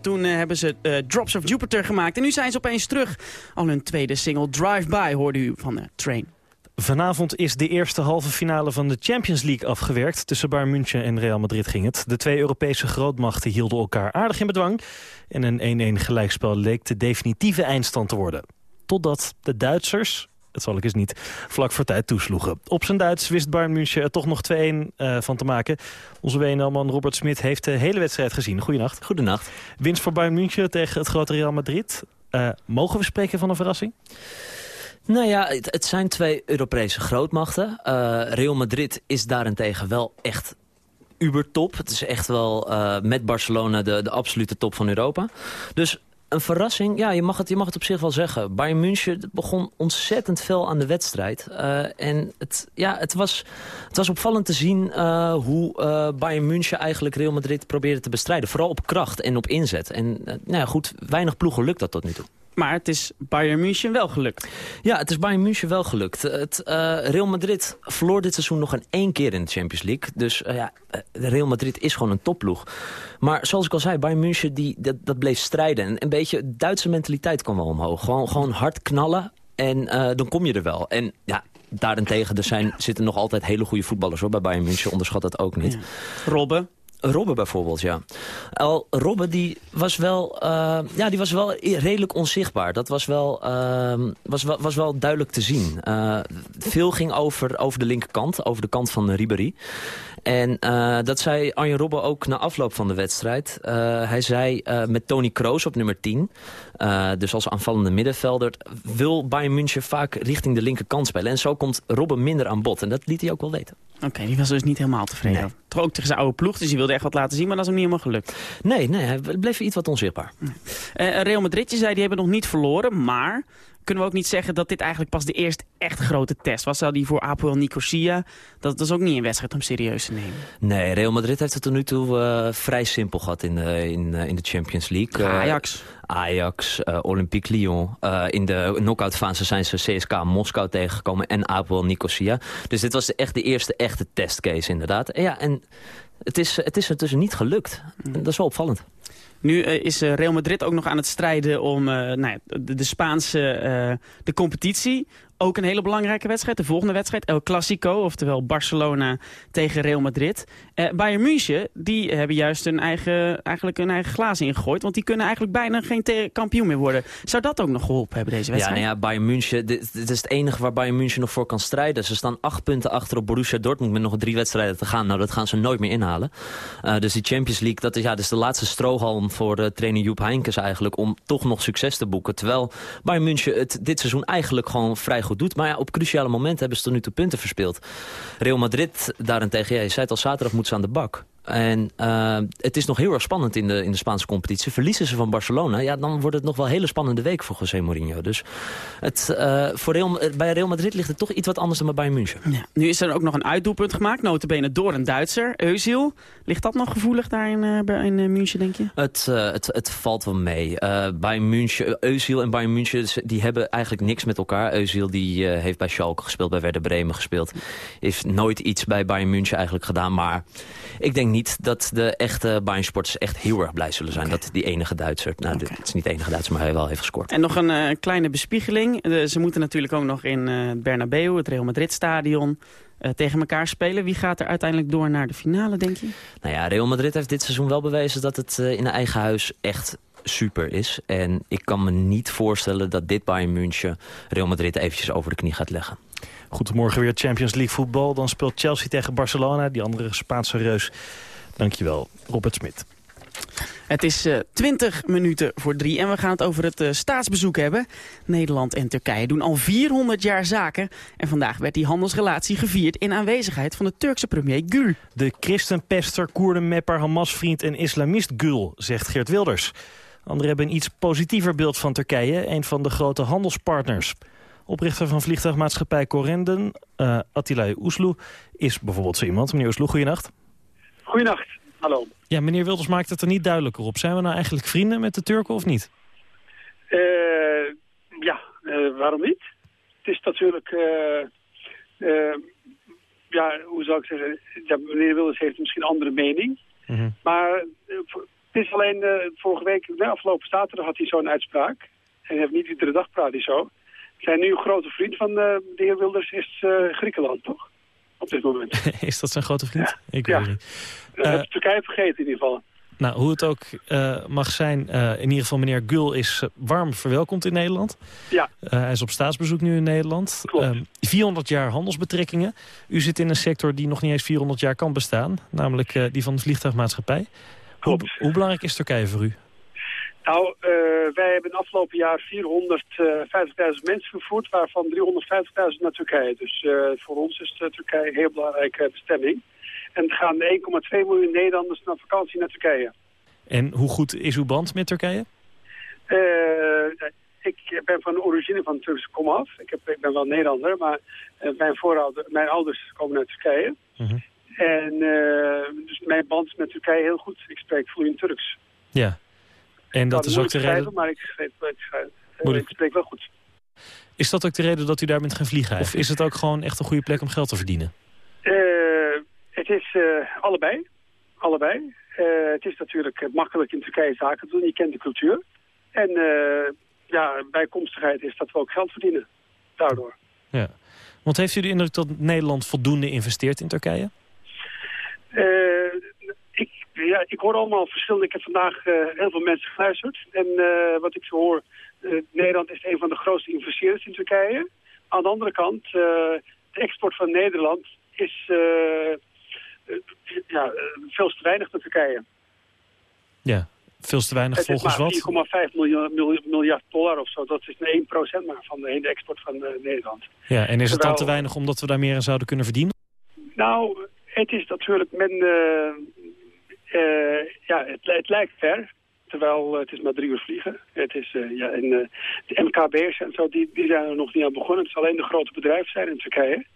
toen eh, hebben ze eh, Drops of Jupiter gemaakt. En nu zijn ze opeens terug. Al hun tweede single Drive By hoorde u van de Train. Vanavond is de eerste halve finale van de Champions League afgewerkt. Tussen Bayern München en Real Madrid ging het. De twee Europese grootmachten hielden elkaar aardig in bedwang. En een 1-1 gelijkspel leek de definitieve eindstand te worden. Totdat de Duitsers het zal ik eens niet, vlak voor tijd toesloegen. Op zijn Duits wist Bayern München er toch nog 2-1 uh, van te maken. Onze WNL-man Robert Smit heeft de hele wedstrijd gezien. Goedenacht. Goedenacht. Winst voor Bayern München tegen het grote Real Madrid. Uh, mogen we spreken van een verrassing? Nou ja, het, het zijn twee Europese grootmachten. Uh, Real Madrid is daarentegen wel echt ubertop. Het is echt wel uh, met Barcelona de, de absolute top van Europa. Dus een verrassing, ja, je mag, het, je mag het op zich wel zeggen. Bayern München begon ontzettend veel aan de wedstrijd. Uh, en het, ja, het, was, het was opvallend te zien uh, hoe uh, Bayern München eigenlijk Real Madrid probeerde te bestrijden. Vooral op kracht en op inzet. En nou ja, goed, weinig ploegen lukt dat tot nu toe. Maar het is Bayern München wel gelukt. Ja, het is Bayern München wel gelukt. Het, uh, Real Madrid verloor dit seizoen nog een één keer in de Champions League. Dus uh, ja, Real Madrid is gewoon een topploeg. Maar zoals ik al zei, Bayern München die, dat, dat bleef strijden. En een beetje Duitse mentaliteit kwam wel omhoog. Gewoon, gewoon hard knallen en uh, dan kom je er wel. En ja, daarentegen er zijn, zitten nog altijd hele goede voetballers hoor, bij Bayern München. Onderschat dat ook niet. Ja. Robben. Robben bijvoorbeeld, ja. Al Robben die was wel, uh, ja, die was wel redelijk onzichtbaar. Dat was wel, uh, was, was wel duidelijk te zien. Uh, veel ging over, over de linkerkant, over de kant van Ribéry. En uh, dat zei Arjen Robben ook na afloop van de wedstrijd. Hij zei met Tony Kroos op nummer 10, dus als aanvallende middenvelder... wil Bayern München vaak richting de linkerkant spelen. En zo komt Robben minder aan bod. En dat liet hij ook wel weten. Oké, okay, die was dus niet helemaal tevreden. Nee. Toch ook tegen zijn oude ploeg, dus hij wilde echt wat laten zien... maar dat is hem niet helemaal gelukt. Nee, nee hij bleef iets wat onzichtbaar. Real Madrid, je zei, die hebben nog niet verloren, maar kunnen we ook niet zeggen dat dit eigenlijk pas de eerste echt grote test was. Die voor Apoel Nicosia, dat was ook niet een wedstrijd om serieus te nemen. Nee, Real Madrid heeft het tot nu toe uh, vrij simpel gehad in de, in, uh, in de Champions League. Uh, Ajax. Ajax, Olympique Lyon. in de knock-out fase zijn ze CSK Moskou tegengekomen en Apoel Nicosia. Dus dit was echt de eerste echte testcase inderdaad. En ja, en het is, het is er tussen niet gelukt. En dat is wel opvallend. Nu uh, is uh, Real Madrid ook nog aan het strijden om uh, nou ja, de, de, Spaanse de competitie. Ook een hele belangrijke wedstrijd. De volgende wedstrijd, El Clasico, oftewel Barcelona tegen Real Madrid. Bayern München, die hebben juist hun eigen, eigenlijk hun eigen glazen ingegooid. Want die kunnen eigenlijk bijna geen kampioen meer worden. Zou dat ook nog geholpen hebben, deze wedstrijd? Ja, nou ja Bayern München, dit, dit, is het enige waar Bayern München nog voor kan strijden. Ze staan acht punten achter op Borussia Dortmund met nog drie wedstrijden te gaan. Nou, dat gaan ze nooit meer inhalen. dus die Champions League, dat is, ja, dat is de laatste strohalm voor uh, trainer Joep Heinkes eigenlijk... om toch nog succes te boeken. Terwijl Bayern München het dit seizoen eigenlijk gewoon vrij goed doet. Maar ja, op cruciale momenten hebben ze tot nu toe punten verspeeld. Real Madrid daarentegen, ja, je zei het al, zaterdag moet ze aan de bak. En uh, het is nog heel erg spannend in de, in de Spaanse competitie. Verliezen ze van Barcelona, ja, dan wordt het nog wel een hele spannende week voor José Mourinho. Dus het, uh, voor Real, bij Real Madrid ligt het toch iets wat anders dan bij Bayern München. Ja. Nu is er ook nog een uitdoelpunt gemaakt, notabene door een Duitser, Özil. Ligt dat nog gevoelig daar in, uh, in München, denk je? Het, het, het valt wel mee. bij München, Özil en Bayern München, die hebben eigenlijk niks met elkaar. Özil die heeft bij Schalke gespeeld, bij Werder Bremen gespeeld. Heeft nooit iets bij Bayern München eigenlijk gedaan, maar ik denk niet dat de echte Bayern-sporters echt heel erg blij zullen zijn. Okay. Dat die enige Duitser, nou okay. het is niet de enige Duitser, maar hij wel heeft gescoord. En nog een uh, kleine bespiegeling. Ze moeten natuurlijk ook nog in uh, het Bernabeu, het Real Madrid stadion... Uh, tegen elkaar spelen. Wie gaat er uiteindelijk door naar de finale, denk je? Nou ja, Real Madrid heeft dit seizoen wel bewezen dat het in eigen huis echt super is. En ik kan me niet voorstellen dat dit Bayern München Real Madrid eventjes over de knie gaat leggen. Goed, morgen weer Champions League voetbal. Dan speelt Chelsea tegen Barcelona, die andere Spaanse reus. Dankjewel, Robert Smit. Het is uh, 20 minuten voor drie en we gaan het over het uh, staatsbezoek hebben. Nederland en Turkije doen al 400 jaar zaken. En vandaag werd die handelsrelatie gevierd in aanwezigheid van de Turkse premier Gül. De christenpester, koerdenmepper, Hamas-vriend en islamist Gül, zegt Geert Wilders. Anderen hebben een iets positiever beeld van Turkije, een van de grote handelspartners. Oprichter van vliegtuigmaatschappij Corendon, uh, Attila Oesloe, is bijvoorbeeld zo iemand. Meneer Oesloe, goeienacht. Goeienacht, hallo. Ja, meneer Wilders maakt het er niet duidelijker op. Zijn we nou eigenlijk vrienden met de Turken of niet? Uh, ja, uh, waarom niet? Het is natuurlijk... Uh, ja, hoe zou ik zeggen... Ja, meneer Wilders heeft misschien een andere mening. Mm -hmm. Maar het is alleen... vorige week, de afgelopen zaterdag had hij zo'n uitspraak. En hij heeft niet iedere dag praat hij zo. Zijn nu grote vriend van de heer Wilders is Griekenland, toch? Op dit moment. is dat zijn grote vriend? Ja. Ik ja. weet het niet. Dat heb Turkije vergeten in ieder geval. Nou, hoe het ook uh, mag zijn, uh, in ieder geval meneer Gul is uh, warm verwelkomd in Nederland. Ja. hij is op staatsbezoek nu in Nederland. Klopt. 400 jaar handelsbetrekkingen. U zit in een sector die nog niet eens 400 jaar kan bestaan. Namelijk die van de vliegtuigmaatschappij. Hoe, hoe, belangrijk is Turkije voor u? Nou, wij hebben het afgelopen jaar 450.000 mensen vervoerd, waarvan 350.000 naar Turkije. Dus voor ons is Turkije een heel belangrijke bestemming. En er gaan 1,2 miljoen Nederlanders naar vakantie naar Turkije. En hoe goed is uw band met Turkije? Uh, ik ben van origine van Turkse komaf. Ik, heb, ik ben wel Nederlander, maar mijn, voorouder, mijn ouders komen uit Turkije. -huh. En dus mijn band is met Turkije heel goed. Ik spreek vloeiend Turks. Ja. En dat is ook de reden... maar ik, schrijf, ik, spreek wel goed. Is dat ook de reden dat u daar bent gaan vliegen? Of is het ook gewoon echt een goede plek om geld te verdienen? Het is uh, allebei. allebei. Uh, het is natuurlijk makkelijk in Turkije zaken te doen. Je kent de cultuur. En ja, bijkomstigheid is dat we ook geld verdienen. Daardoor. Ja. Want heeft u de indruk dat Nederland voldoende investeert in Turkije? Ja, ik hoor allemaal verschillende. Ik heb vandaag heel veel mensen geluisterd. En wat ik zo hoor, Nederland is een van de grootste investeerders in Turkije. Aan de andere kant, de export van Nederland is ja, eh, veel te weinig naar Turkije. Ja, veel te weinig volgens wat? Het is 4,5 miljard, dollar of zo. Dat is 1% maar van de hele export van Nederland. Ja, en is het dan te weinig omdat we daar meer aan zouden kunnen verdienen? Nou, het is natuurlijk... Men, uh, ja, het, het, lijkt ver. Terwijl het is maar drie uur vliegen. Het is, ja, en, de MKB'ers en zo, die, die zijn er nog niet aan begonnen. Het zal alleen de grote bedrijven zijn in Turkije.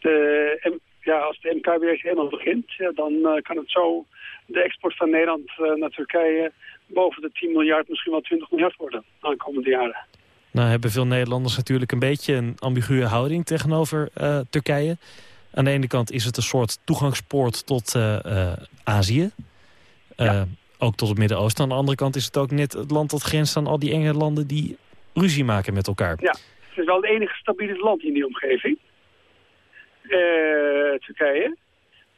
De, ja, als de MK weer helemaal begint, ja, dan kan het zo de export van Nederland naar Turkije boven de 10 miljard, misschien wel 20 miljard worden de aankomende jaren. Nou hebben veel Nederlanders natuurlijk een beetje een ambiguë houding tegenover Turkije. Aan de ene kant is het een soort toegangspoort tot Azië. Ja. Ook tot het Midden-Oosten. Aan de andere kant is het ook net het land dat grenst aan al die enge landen die ruzie maken met elkaar. Ja, het is wel het enige stabiele land in die omgeving. Turkije.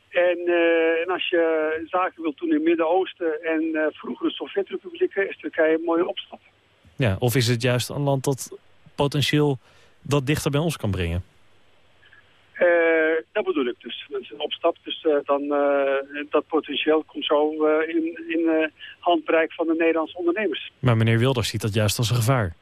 En, uh, en, als je zaken wilt doen in het Midden-Oosten en uh, vroegere Sovjet-republieken, is Turkije een mooie opstap. Ja, of is het juist een land dat potentieel dat dichter bij ons kan brengen? Dat bedoel ik dus. Het is een opstap, dus dan, dat potentieel komt zo in, in handbereik van de Nederlandse ondernemers. Maar meneer Wilders ziet dat juist als een gevaar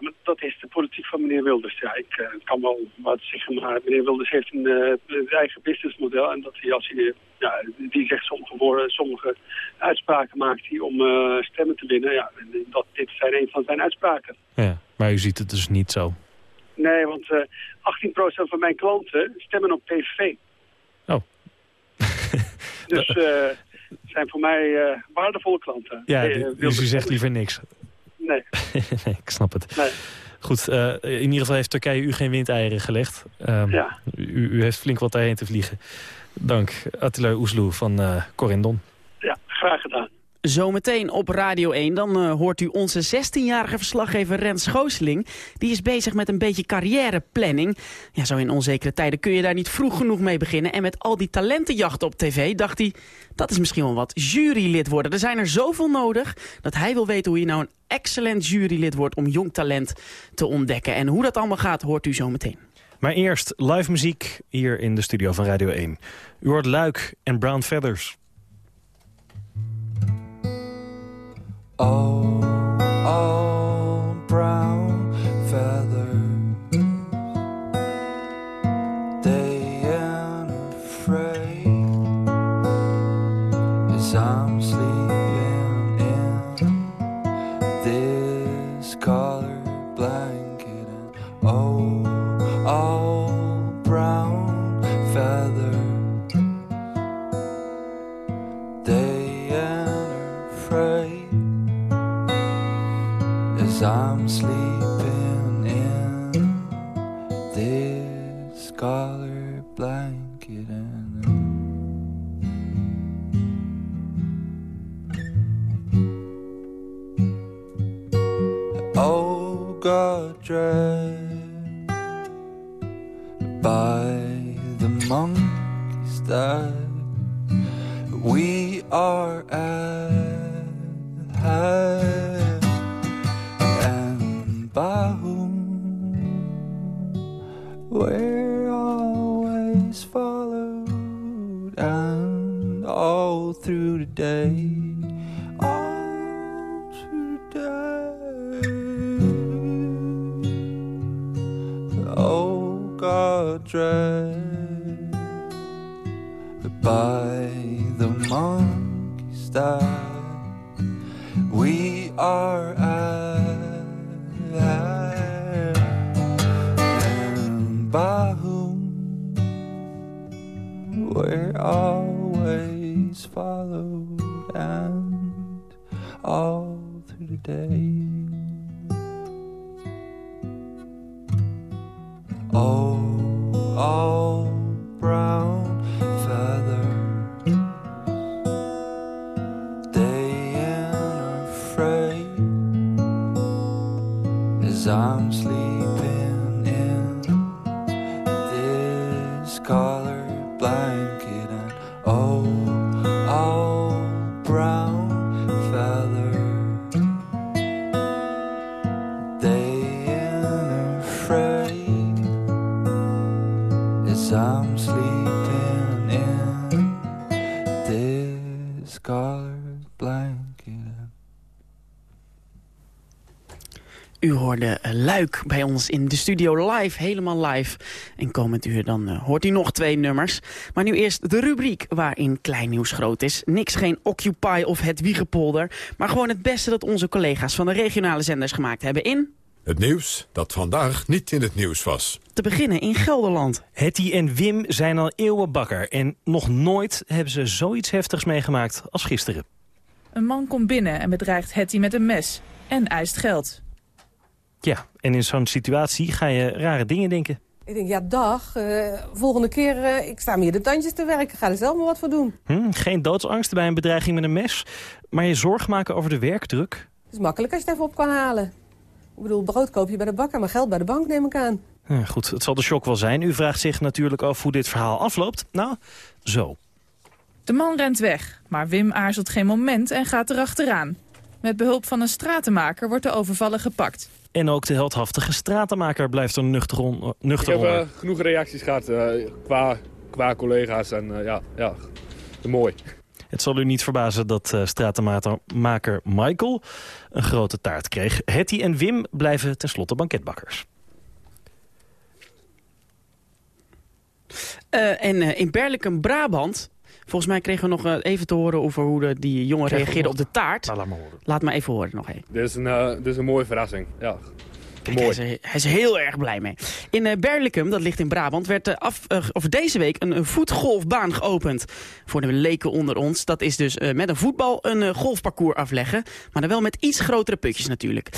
maar dat is de politiek van meneer Wilders. Ja, ik kan wel wat zeggen, maar meneer Wilders heeft een eigen businessmodel. En dat hij, als hij, ja, die zegt sommige woorden, sommige uitspraken maakt hij om stemmen te winnen. Ja, dat, dit zijn een van zijn uitspraken. Ja, maar u ziet het dus niet zo. Nee, want 18% van mijn klanten stemmen op PVV. Oh. dus zijn voor mij waardevolle klanten. Ja, dus u zegt liever niks. Nee. nee, ik snap het. Nee. Goed, uh, in ieder geval heeft Turkije u geen windeieren gelegd. Um, ja. u, u, heeft flink wat daarheen te vliegen. Dank, Attila Oesloe van uh, Corindon. Zometeen op Radio 1, dan uh, hoort u onze 16-jarige verslaggever Rens Schoosling. Die is bezig met een beetje carrièreplanning. Ja, zo in onzekere tijden kun je daar niet vroeg genoeg mee beginnen. En met al die talentenjachten op tv dacht hij, dat is misschien wel wat jurylid worden. Er zijn er zoveel nodig dat hij wil weten hoe je nou een excellent jurylid wordt om jong talent te ontdekken. En hoe dat allemaal gaat, hoort u zometeen. Maar eerst live muziek hier in de studio van Radio 1. U hoort Luik en Brown Feathers. Oh, oh, brown 까? Blanket U hoorde eh, Luik bij ons in de studio live, helemaal live. En komend uur dan eh, hoort u nog twee nummers. Maar nu eerst de rubriek waarin klein nieuws groot is. Niks geen Occupy of het Wiegepolder. Maar gewoon het beste dat onze collega's van de regionale zenders gemaakt hebben in... Het nieuws dat vandaag niet in het nieuws was. Te beginnen in Gelderland. Hetty en Wim zijn al eeuwen bakker. En nog nooit hebben ze zoiets heftigs meegemaakt als gisteren. Een man komt binnen en bedreigt Hetty met een mes. En eist geld. Ja, en in zo'n situatie ga je rare dingen denken. Ik denk, ja dag, eh, volgende keer, eh, ik sta meer de tandjes te werken. Ga er zelf maar wat voor doen. Hm, geen doodsangst bij een bedreiging met een mes. Maar je zorgen maken over de werkdruk. Het is makkelijk als je het even op kan halen. Ik bedoel, brood koop je bij de bakker, maar geld bij de bank neem ik aan. Ja, goed, het zal de shock wel zijn. U vraagt zich natuurlijk af hoe dit verhaal afloopt. Nou, zo. De man rent weg, maar Wim aarzelt geen moment en gaat erachteraan. Met behulp van een stratenmaker wordt de overvaller gepakt. En ook de heldhaftige stratenmaker blijft er nuchter, on, Ik nuchter heb onder. eh, genoeg reacties gehad eh, qua, qua collega's en eh, ja, ja, mooi. Het zal u niet verbazen dat eh stratenmaker Michael een grote taart kreeg. Hetty en Wim blijven tenslotte banketbakkers. Eh, en eh, in Berlicum, Brabant... Volgens mij kregen we nog even te horen over hoe de, die jongen reageerde op de taart. Nou, laat maar horen. Laat maar even horen nog even. Dit is een, dit is een mooie verrassing. Ja. Kijk, hij, is hij is heel erg blij mee. In eh, Berlicum, dat ligt in Brabant, werd eh, af, eh, of deze week een, een voetgolfbaan geopend. Voor de leken onder ons. Dat is dus met een voetbal een golfparcours afleggen. Maar dan wel met iets grotere putjes natuurlijk.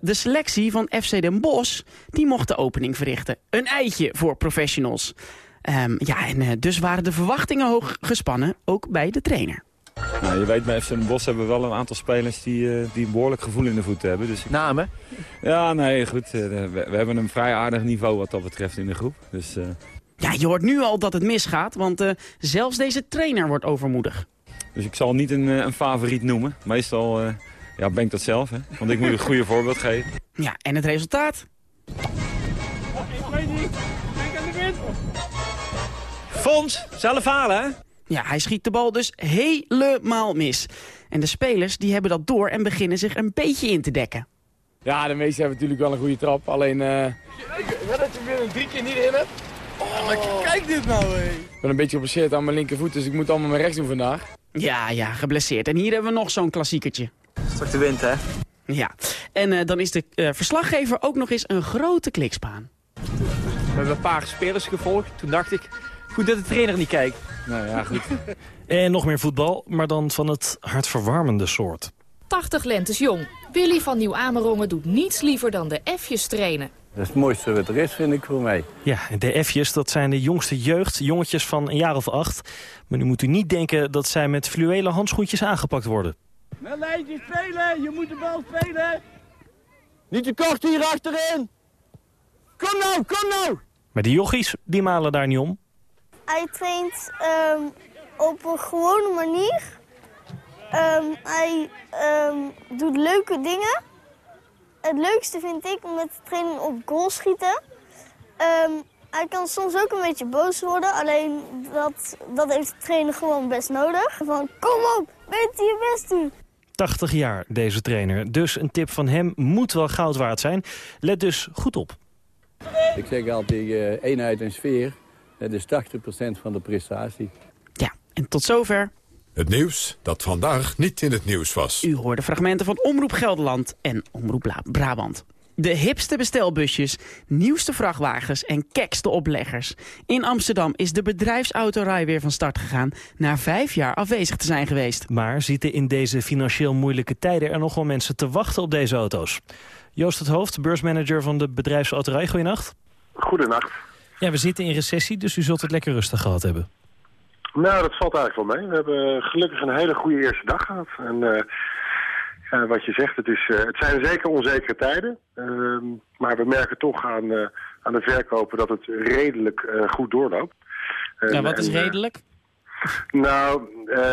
De selectie van FC Den Bosch, die mocht de opening verrichten. Een eitje voor professionals. Ehm, ja, en dus waren de verwachtingen hoog gespannen, ook bij de trainer. Nou, je weet, bij FC Den Bosch hebben we wel een aantal spelers die, eh, die een behoorlijk gevoel in de voeten hebben. Dus ik... Namen? Ja, nee, goed. eh, we, we hebben een vrij aardig niveau wat dat betreft in de groep. Dus, eh, Ja, je hoort nu al dat het misgaat, want eh, zelfs deze trainer wordt overmoedig. dus ik zal niet een, een favoriet noemen. Meestal eh, ja, ben ik dat zelf, hè. Want ik moet een goede voorbeeld geven. Ja, en het resultaat? Fons, zelf halen, hè? Ja, hij schiet de bal dus helemaal mis. En de spelers die hebben dat door en beginnen zich een beetje in te dekken. Ja, de meesten hebben natuurlijk wel een goede trap. Alleen, eh, Wat dat je weer een drie keer niet in hebt? Oh, maar kijk dit nou, hé. ik ben een beetje geblesseerd aan mijn linkervoet, dus ik moet allemaal met rechts doen vandaag. Ja, ja, geblesseerd. En hier hebben we nog zo'n klassiekertje. Straks de wind, hè? Ja, en eh, dan is de eh, verslaggever ook nog eens een grote klikspaan. We hebben een paar spelers gevolgd. Toen dacht ik, goed dat de trainer niet kijkt. Nou ja, goed. En nog meer voetbal, maar dan van het hartverwarmende soort. 80 lentes jong. Willy van Nieuw-Amerongen doet niets liever dan de F'jes trainen. Dat is het mooiste wat er is, vind ik voor mij. Ja, de F'jes, dat zijn de jongste jeugd, jongetjes van een jaar of acht. Maar nu moet u niet denken dat zij met fluwelen handschoentjes aangepakt worden. Wel lijntje spelen, je moet de bal spelen. Niet te kort hier achterin. Kom nou, kom nou. Maar die jochies, die malen daar niet om. Hij traint ehm, op een gewone manier. Ehm, hij ehm, doet leuke dingen. Het leukste vind ik met trainen op goal schieten. Ehm, hij kan soms ook een beetje boos worden, alleen dat, dat heeft de trainer gewoon best nodig. Van kom op, beter je best doen. 80 jaar, deze trainer. Dus een tip van hem moet wel goud waard zijn. Let dus goed op. Ik zeg altijd, uh, eenheid en sfeer, dat is 80% van de prestatie. Ja, en tot zover. Het nieuws dat vandaag niet in het nieuws was. U hoorde fragmenten van Omroep Gelderland en Omroep Brabant. De hipste bestelbusjes, nieuwste vrachtwagens en kekste opleggers. In Amsterdam is de bedrijfsautorij weer van start gegaan... na vijf jaar afwezig te zijn geweest. Maar zitten in deze financieel moeilijke tijden er nog wel mensen te wachten op deze auto's? Joost het Hoofd, beursmanager van de bedrijfsautorij. Goedenacht. Goedenacht. Ja, we zitten in recessie, dus u zult het lekker rustig gehad hebben. Nou, dat valt eigenlijk wel mee. We hebben gelukkig een hele goede eerste dag gehad. En eh, ja, wat je zegt, het, is, eh, het zijn zeker onzekere tijden. Ehm, maar we merken toch aan, eh, aan de verkopen dat het redelijk goed doorloopt. Ja, wat is en, redelijk? nou,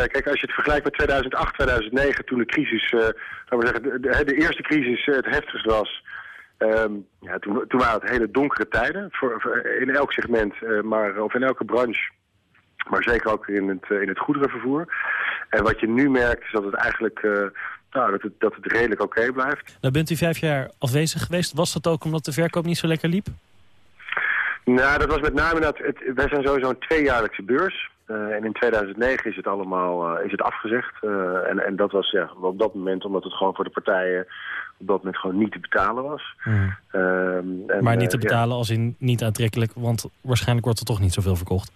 kijk, als je het vergelijkt met 2008, 2009, toen de crisis, laten we zeggen, de, de, de eerste crisis het heftigst was. Ehm, ja, toen, toen waren het hele donkere tijden, voor, voor- in elk segment, eh, maar, of in elke branche. Maar zeker ook in het, eh, in het goederenvervoer. En wat je nu merkt is dat het eigenlijk eh, nou, dat het, dat het redelijk oké blijft. Nou bent u vijf jaar afwezig geweest. Was dat ook omdat de verkoop niet zo lekker liep? Nou, dat was met name dat het, wij zijn sowieso een tweejaarlijkse beurs. En in 2009 is het allemaal is het afgezegd. En, en dat was ja, op dat moment omdat het gewoon voor de partijen op dat moment gewoon niet te betalen was. Ehm, en, maar niet te eh, ja. betalen als in niet aantrekkelijk, want waarschijnlijk wordt er toch niet zoveel verkocht.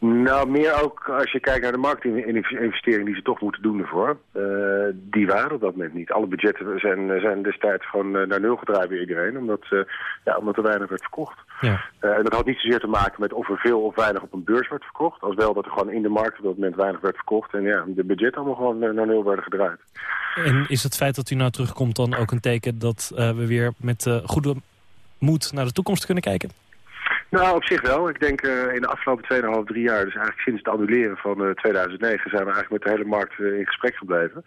Nou, meer ook als je kijkt naar de marketinginvestering die ze toch moeten doen ervoor. Eh, die waren op dat moment niet. Alle budgetten zijn, zijn destijds gewoon eh, naar nul gedraaid bij iedereen. Omdat, eh, ja, omdat er weinig werd verkocht. Ja. En dat had niet zozeer te maken met of er veel of weinig op een beurs werd verkocht. Als wel dat er gewoon in de markt op dat moment weinig werd verkocht. En ja, de budgetten allemaal gewoon naar nul werden gedraaid. En is het feit dat u nou terugkomt dan ook een teken dat we weer met goede moed naar de toekomst kunnen kijken? Nou, op zich wel. Ik denk eh, in de afgelopen 2,5, 3 jaar, dus eigenlijk sinds het annuleren van eh, 2009, zijn we eigenlijk met de hele markt eh, in gesprek gebleven.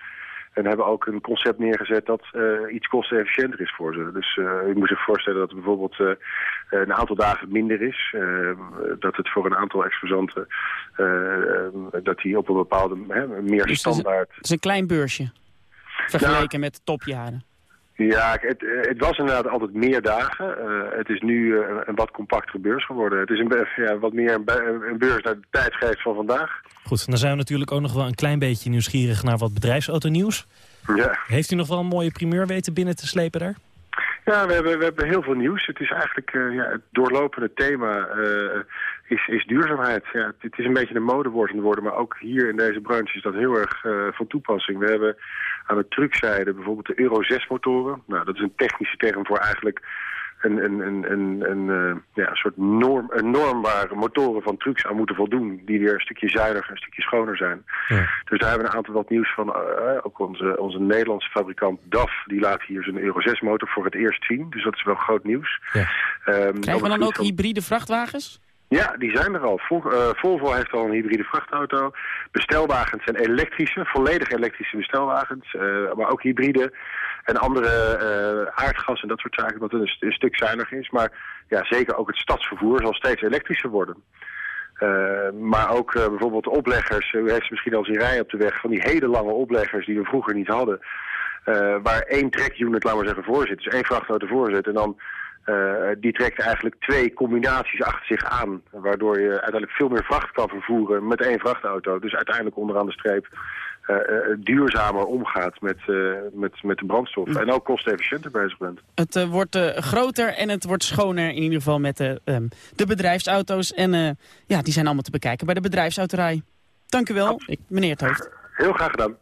En hebben ook een concept neergezet dat eh, iets kostenefficiënter is voor ze. Dus eh je moet zich voorstellen dat er bijvoorbeeld eh, een aantal dagen minder is. eh, dat het voor een aantal exposanten, eh, eh, dat die op een bepaalde, hè, meer Dus het standaard... Het is een klein beursje. Vergeleken met topjaren. Ja, het, eh, het was inderdaad altijd meer dagen. Eh, het is nu eh, een wat compactere beurs geworden. Het is een, ja, wat meer een, be- een beurs naar de tijdsgeest van vandaag. Goed, dan zijn we natuurlijk ook nog wel een klein beetje nieuwsgierig naar wat bedrijfsauto-nieuws. Ja. Heeft u nog wel een mooie primeur weten binnen te slepen daar? Ja, we hebben, we hebben heel veel nieuws. Het is eigenlijk ja, het doorlopende thema is, is duurzaamheid. Ja, het, het is een beetje een modewoord aan het worden, maar ook hier in deze branche is dat heel erg eh, van toepassing. We hebben aan de truckzijde bijvoorbeeld de Euro 6 motoren. Nou, dat is een technische term voor eigenlijk een, een, een, een, een, eh, ja, een soort norm, een normbare motoren van trucks aan moeten voldoen. Die weer een stukje zuiniger, een stukje schoner zijn. Dus daar hebben we een aantal wat nieuws van. eh, ook onze, onze Nederlandse fabrikant DAF, die laat hier zijn Euro 6 motor voor het eerst zien. Dus dat is wel groot nieuws. Ehm, Krijgen we dan ook van- hybride vrachtwagens? Ja, die zijn er al. Eh, Volvo heeft al een hybride vrachtauto. Bestelwagens zijn elektrische, volledig elektrische bestelwagens. eh, maar ook hybride en andere eh, aardgas en dat soort zaken, wat een, een stuk zuiniger is. Maar ja, zeker ook het stadsvervoer zal steeds elektrischer worden. Maar ook eh, bijvoorbeeld opleggers, u heeft misschien al zien rijden op de weg, van die hele lange opleggers die we vroeger niet hadden. Waar één trekunit, laten we zeggen, voor zit. Dus één vrachtauto voor zit. En dan eh, die trekt eigenlijk twee combinaties achter zich aan. Waardoor je uiteindelijk veel meer vracht kan vervoeren met één vrachtauto. Dus uiteindelijk onderaan de streep eh, eh, duurzamer omgaat met, met, met de brandstof. En ook kostenefficiënter bezig bent. Het wordt groter en het wordt schoner in ieder geval met de, ehm, de bedrijfsauto's. En ja, die zijn allemaal te bekijken bij de bedrijfsautorij. Dank u wel, meneer het hoofd. Heel graag gedaan.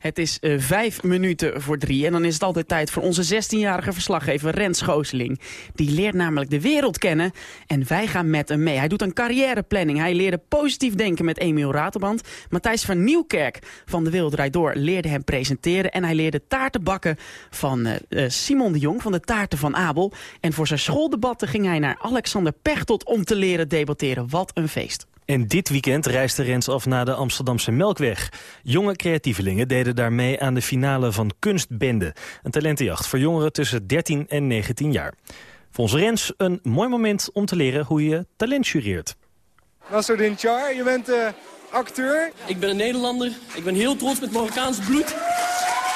Het is eh, vijf minuten voor drie en dan is het altijd tijd voor onze 16-jarige verslaggever Rens Schooseling. Die leert namelijk de wereld kennen en wij gaan met hem mee. Hij doet een carrièreplanning. Hij leerde positief denken met Emiel Raterband. Matthijs van Nieuwkerk van De Wereld Draait Door leerde hem presenteren. En hij leerde taarten bakken van eh, eh, Simon de Jong van de Taarten van Abel. En voor zijn schooldebatten ging hij naar Alexander Pechtold om te leren debatteren. Wat een feest. En dit weekend reisde Rens af naar de Amsterdamse Melkweg. Jonge creatievelingen deden daarmee aan de finale van Kunstbende. Een talentenjacht voor jongeren tussen 13 en 19 jaar. Volgens Rens een mooi moment om te leren hoe je talent jureert. Nasruddin Char, je bent uh, acteur. Ik ben een Nederlander. Ik ben heel trots met Marokkaans bloed.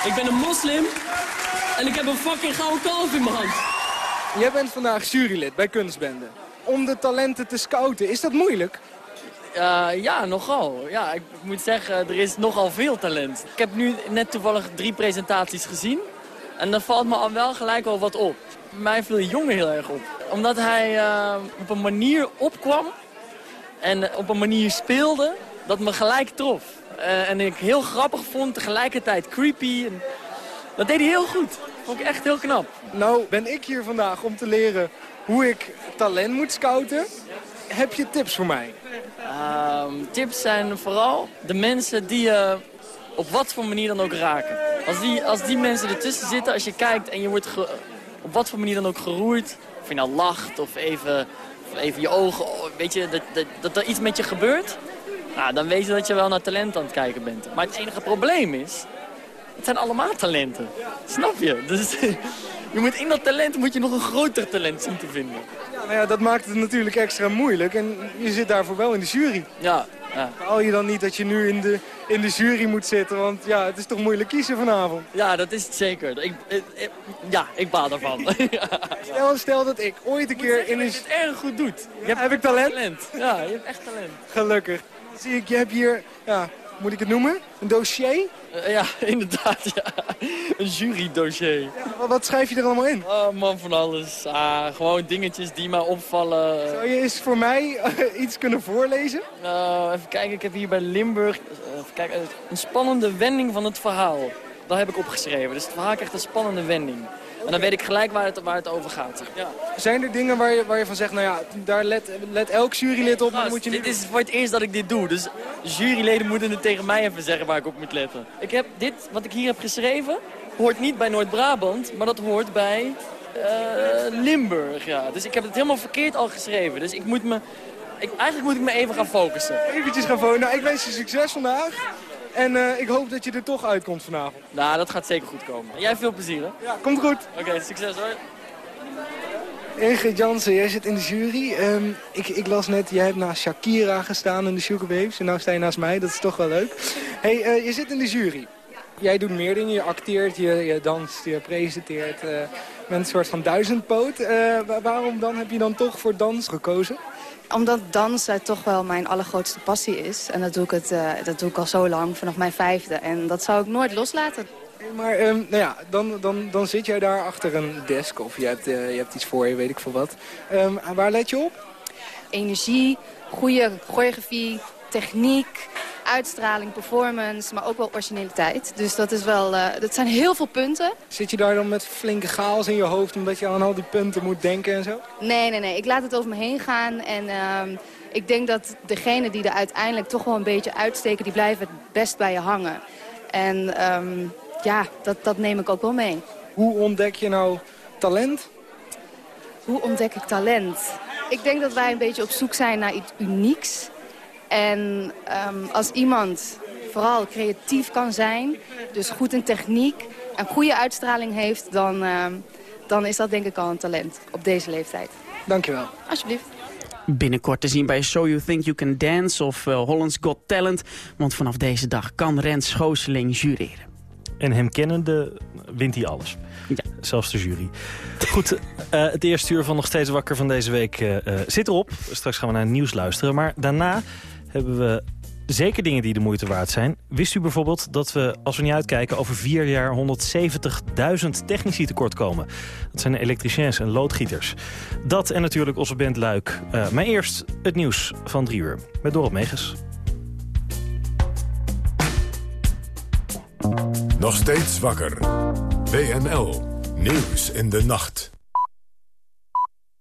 Ik ben een moslim. En ik heb een fucking gouden kalf in mijn hand. Jij bent vandaag jurylid bij Kunstbende. Om de talenten te scouten, is dat moeilijk? Uh, ja, nogal. Ja, ik moet zeggen, er is nogal veel talent. Ik heb nu net toevallig drie presentaties gezien. En dan valt me al wel gelijk wel wat op. Mij viel de jongen heel erg op. Omdat hij uh, op een manier opkwam en op een manier speelde dat me gelijk trof. Uh, en ik heel grappig vond, tegelijkertijd creepy. En dat deed hij heel goed. Vond ik echt heel knap. Nou ben ik hier vandaag om te leren hoe ik talent moet scouten. Heb je tips voor mij? Uh, tips zijn vooral de mensen die je op wat voor manier dan ook raken. Als die, als die mensen ertussen zitten, als je kijkt en je wordt op wat voor manier dan ook geroerd. Of je nou lacht of even, of even je ogen, weet je, dat, dat, dat er iets met je gebeurt. Nou, dan weet je dat je wel naar talent aan het kijken bent. Maar het enige probleem is, het zijn allemaal talenten. Snap je? Dus je moet in dat talent moet je nog een groter talent zien te vinden. Nou ja, dat maakt het natuurlijk extra moeilijk. En je zit daarvoor wel in de jury. Ja. ja. Haal je dan niet dat je nu in de, in de jury moet zitten? Want ja, het is toch moeilijk kiezen vanavond? Ja, dat is het zeker. Ik, ik, ja, ik baal ervan. stel, stel dat ik ooit een keer in een... Dat je het erg goed doet. Je hebt heb ik talent? talent? Ja, je hebt echt talent. Gelukkig. Zie ik, je hebt hier... Ja, moet ik het noemen? Een dossier? Uh, ja, inderdaad, ja. Een jurydossier. Ja, wat schrijf je er allemaal in? Oh man, van alles. Ah, gewoon dingetjes die mij opvallen. Zou je eens voor mij uh, iets kunnen voorlezen? Uh, even kijken, ik heb hier bij Limburg even kijken, een spannende wending van het verhaal. Dat heb ik opgeschreven. Dus het verhaal krijgt een spannende wending. En dan weet ik gelijk waar het, waar het over gaat. Ja. Zijn er dingen waar je, waar je van zegt, nou ja, daar let, let elk jurylid op? Nou, moet je dit is voor het eerst dat ik dit doe. Dus juryleden moeten het tegen mij even zeggen waar ik op moet letten. Ik heb dit, wat ik hier heb geschreven, hoort niet bij Noord-Brabant, maar dat hoort bij uh, Limburg. Ja. Dus ik heb het helemaal verkeerd al geschreven. Dus ik moet me, ik, eigenlijk moet ik me even gaan focussen. Eventjes gaan focussen. Nou, ik wens je succes vandaag. En uh, ik hoop dat je er toch uitkomt vanavond. Nou, dat gaat zeker goed komen. Jij veel plezier, hè? Ja, komt goed. Oké, okay, succes hoor. Ingrid Jansen, jij zit in de jury. Um, ik, ik, las net, jij hebt naast Shakira gestaan in de Sugar Babes. En nu sta je naast mij, dat is toch wel leuk. hey, uh, je zit in de jury. Jij doet meer dingen. Je acteert, je, je danst, je presenteert. Uh, met een soort van duizendpoot. waarom dan heb je dan toch voor dans gekozen? Omdat dansen toch wel mijn allergrootste passie is. En dat doe ik, het, uh, dat doe ik al zo lang, vanaf mijn vijfde. En dat zou ik nooit loslaten. Maar um, nou ja, dan, dan, dan zit jij daar achter een desk of je hebt, uh, je hebt iets voor je, weet ik veel wat. Um, waar let je op? Energie, goede choreografie, techniek, uitstraling, performance, maar ook wel originaliteit. Dus dat, is wel, uh, dat zijn heel veel punten. Zit je daar dan met flinke chaos in je hoofd omdat je aan al die punten moet denken en zo? Nee, nee, nee. Ik laat het over me heen gaan en uh, ik denk dat degenen die er uiteindelijk toch wel een beetje uitsteken, die blijven het best bij je hangen. En um, ja, dat, dat neem ik ook wel mee. Hoe ontdek je nou talent? Hoe ontdek ik talent? Ik denk dat wij een beetje op zoek zijn naar iets unieks. En um, als iemand vooral creatief kan zijn, dus goed in techniek en goede uitstraling heeft, dan, uh, dan is dat denk ik al een talent op deze leeftijd. Dankjewel. Alsjeblieft. Binnenkort te zien bij So You Think You Can Dance of uh, Holland's Got Talent. Want vanaf deze dag kan Rens Schooseling jureren. En hem kennende wint hij alles. Ja. Zelfs de jury. Goed, uh, het eerste uur van Nog Steeds Wakker van deze week uh, zit erop. Straks gaan we naar het nieuws luisteren. Maar daarna hebben we zeker dingen die de moeite waard zijn. Wist u bijvoorbeeld dat we, als we niet uitkijken... over vier jaar 170.000 technici tekort komen? Dat zijn elektriciens en loodgieters. Dat en natuurlijk onze band Luik. Uh, maar eerst het nieuws van drie uur. Met Dorot Megens. Nog steeds wakker. WNL. Nieuws in de nacht.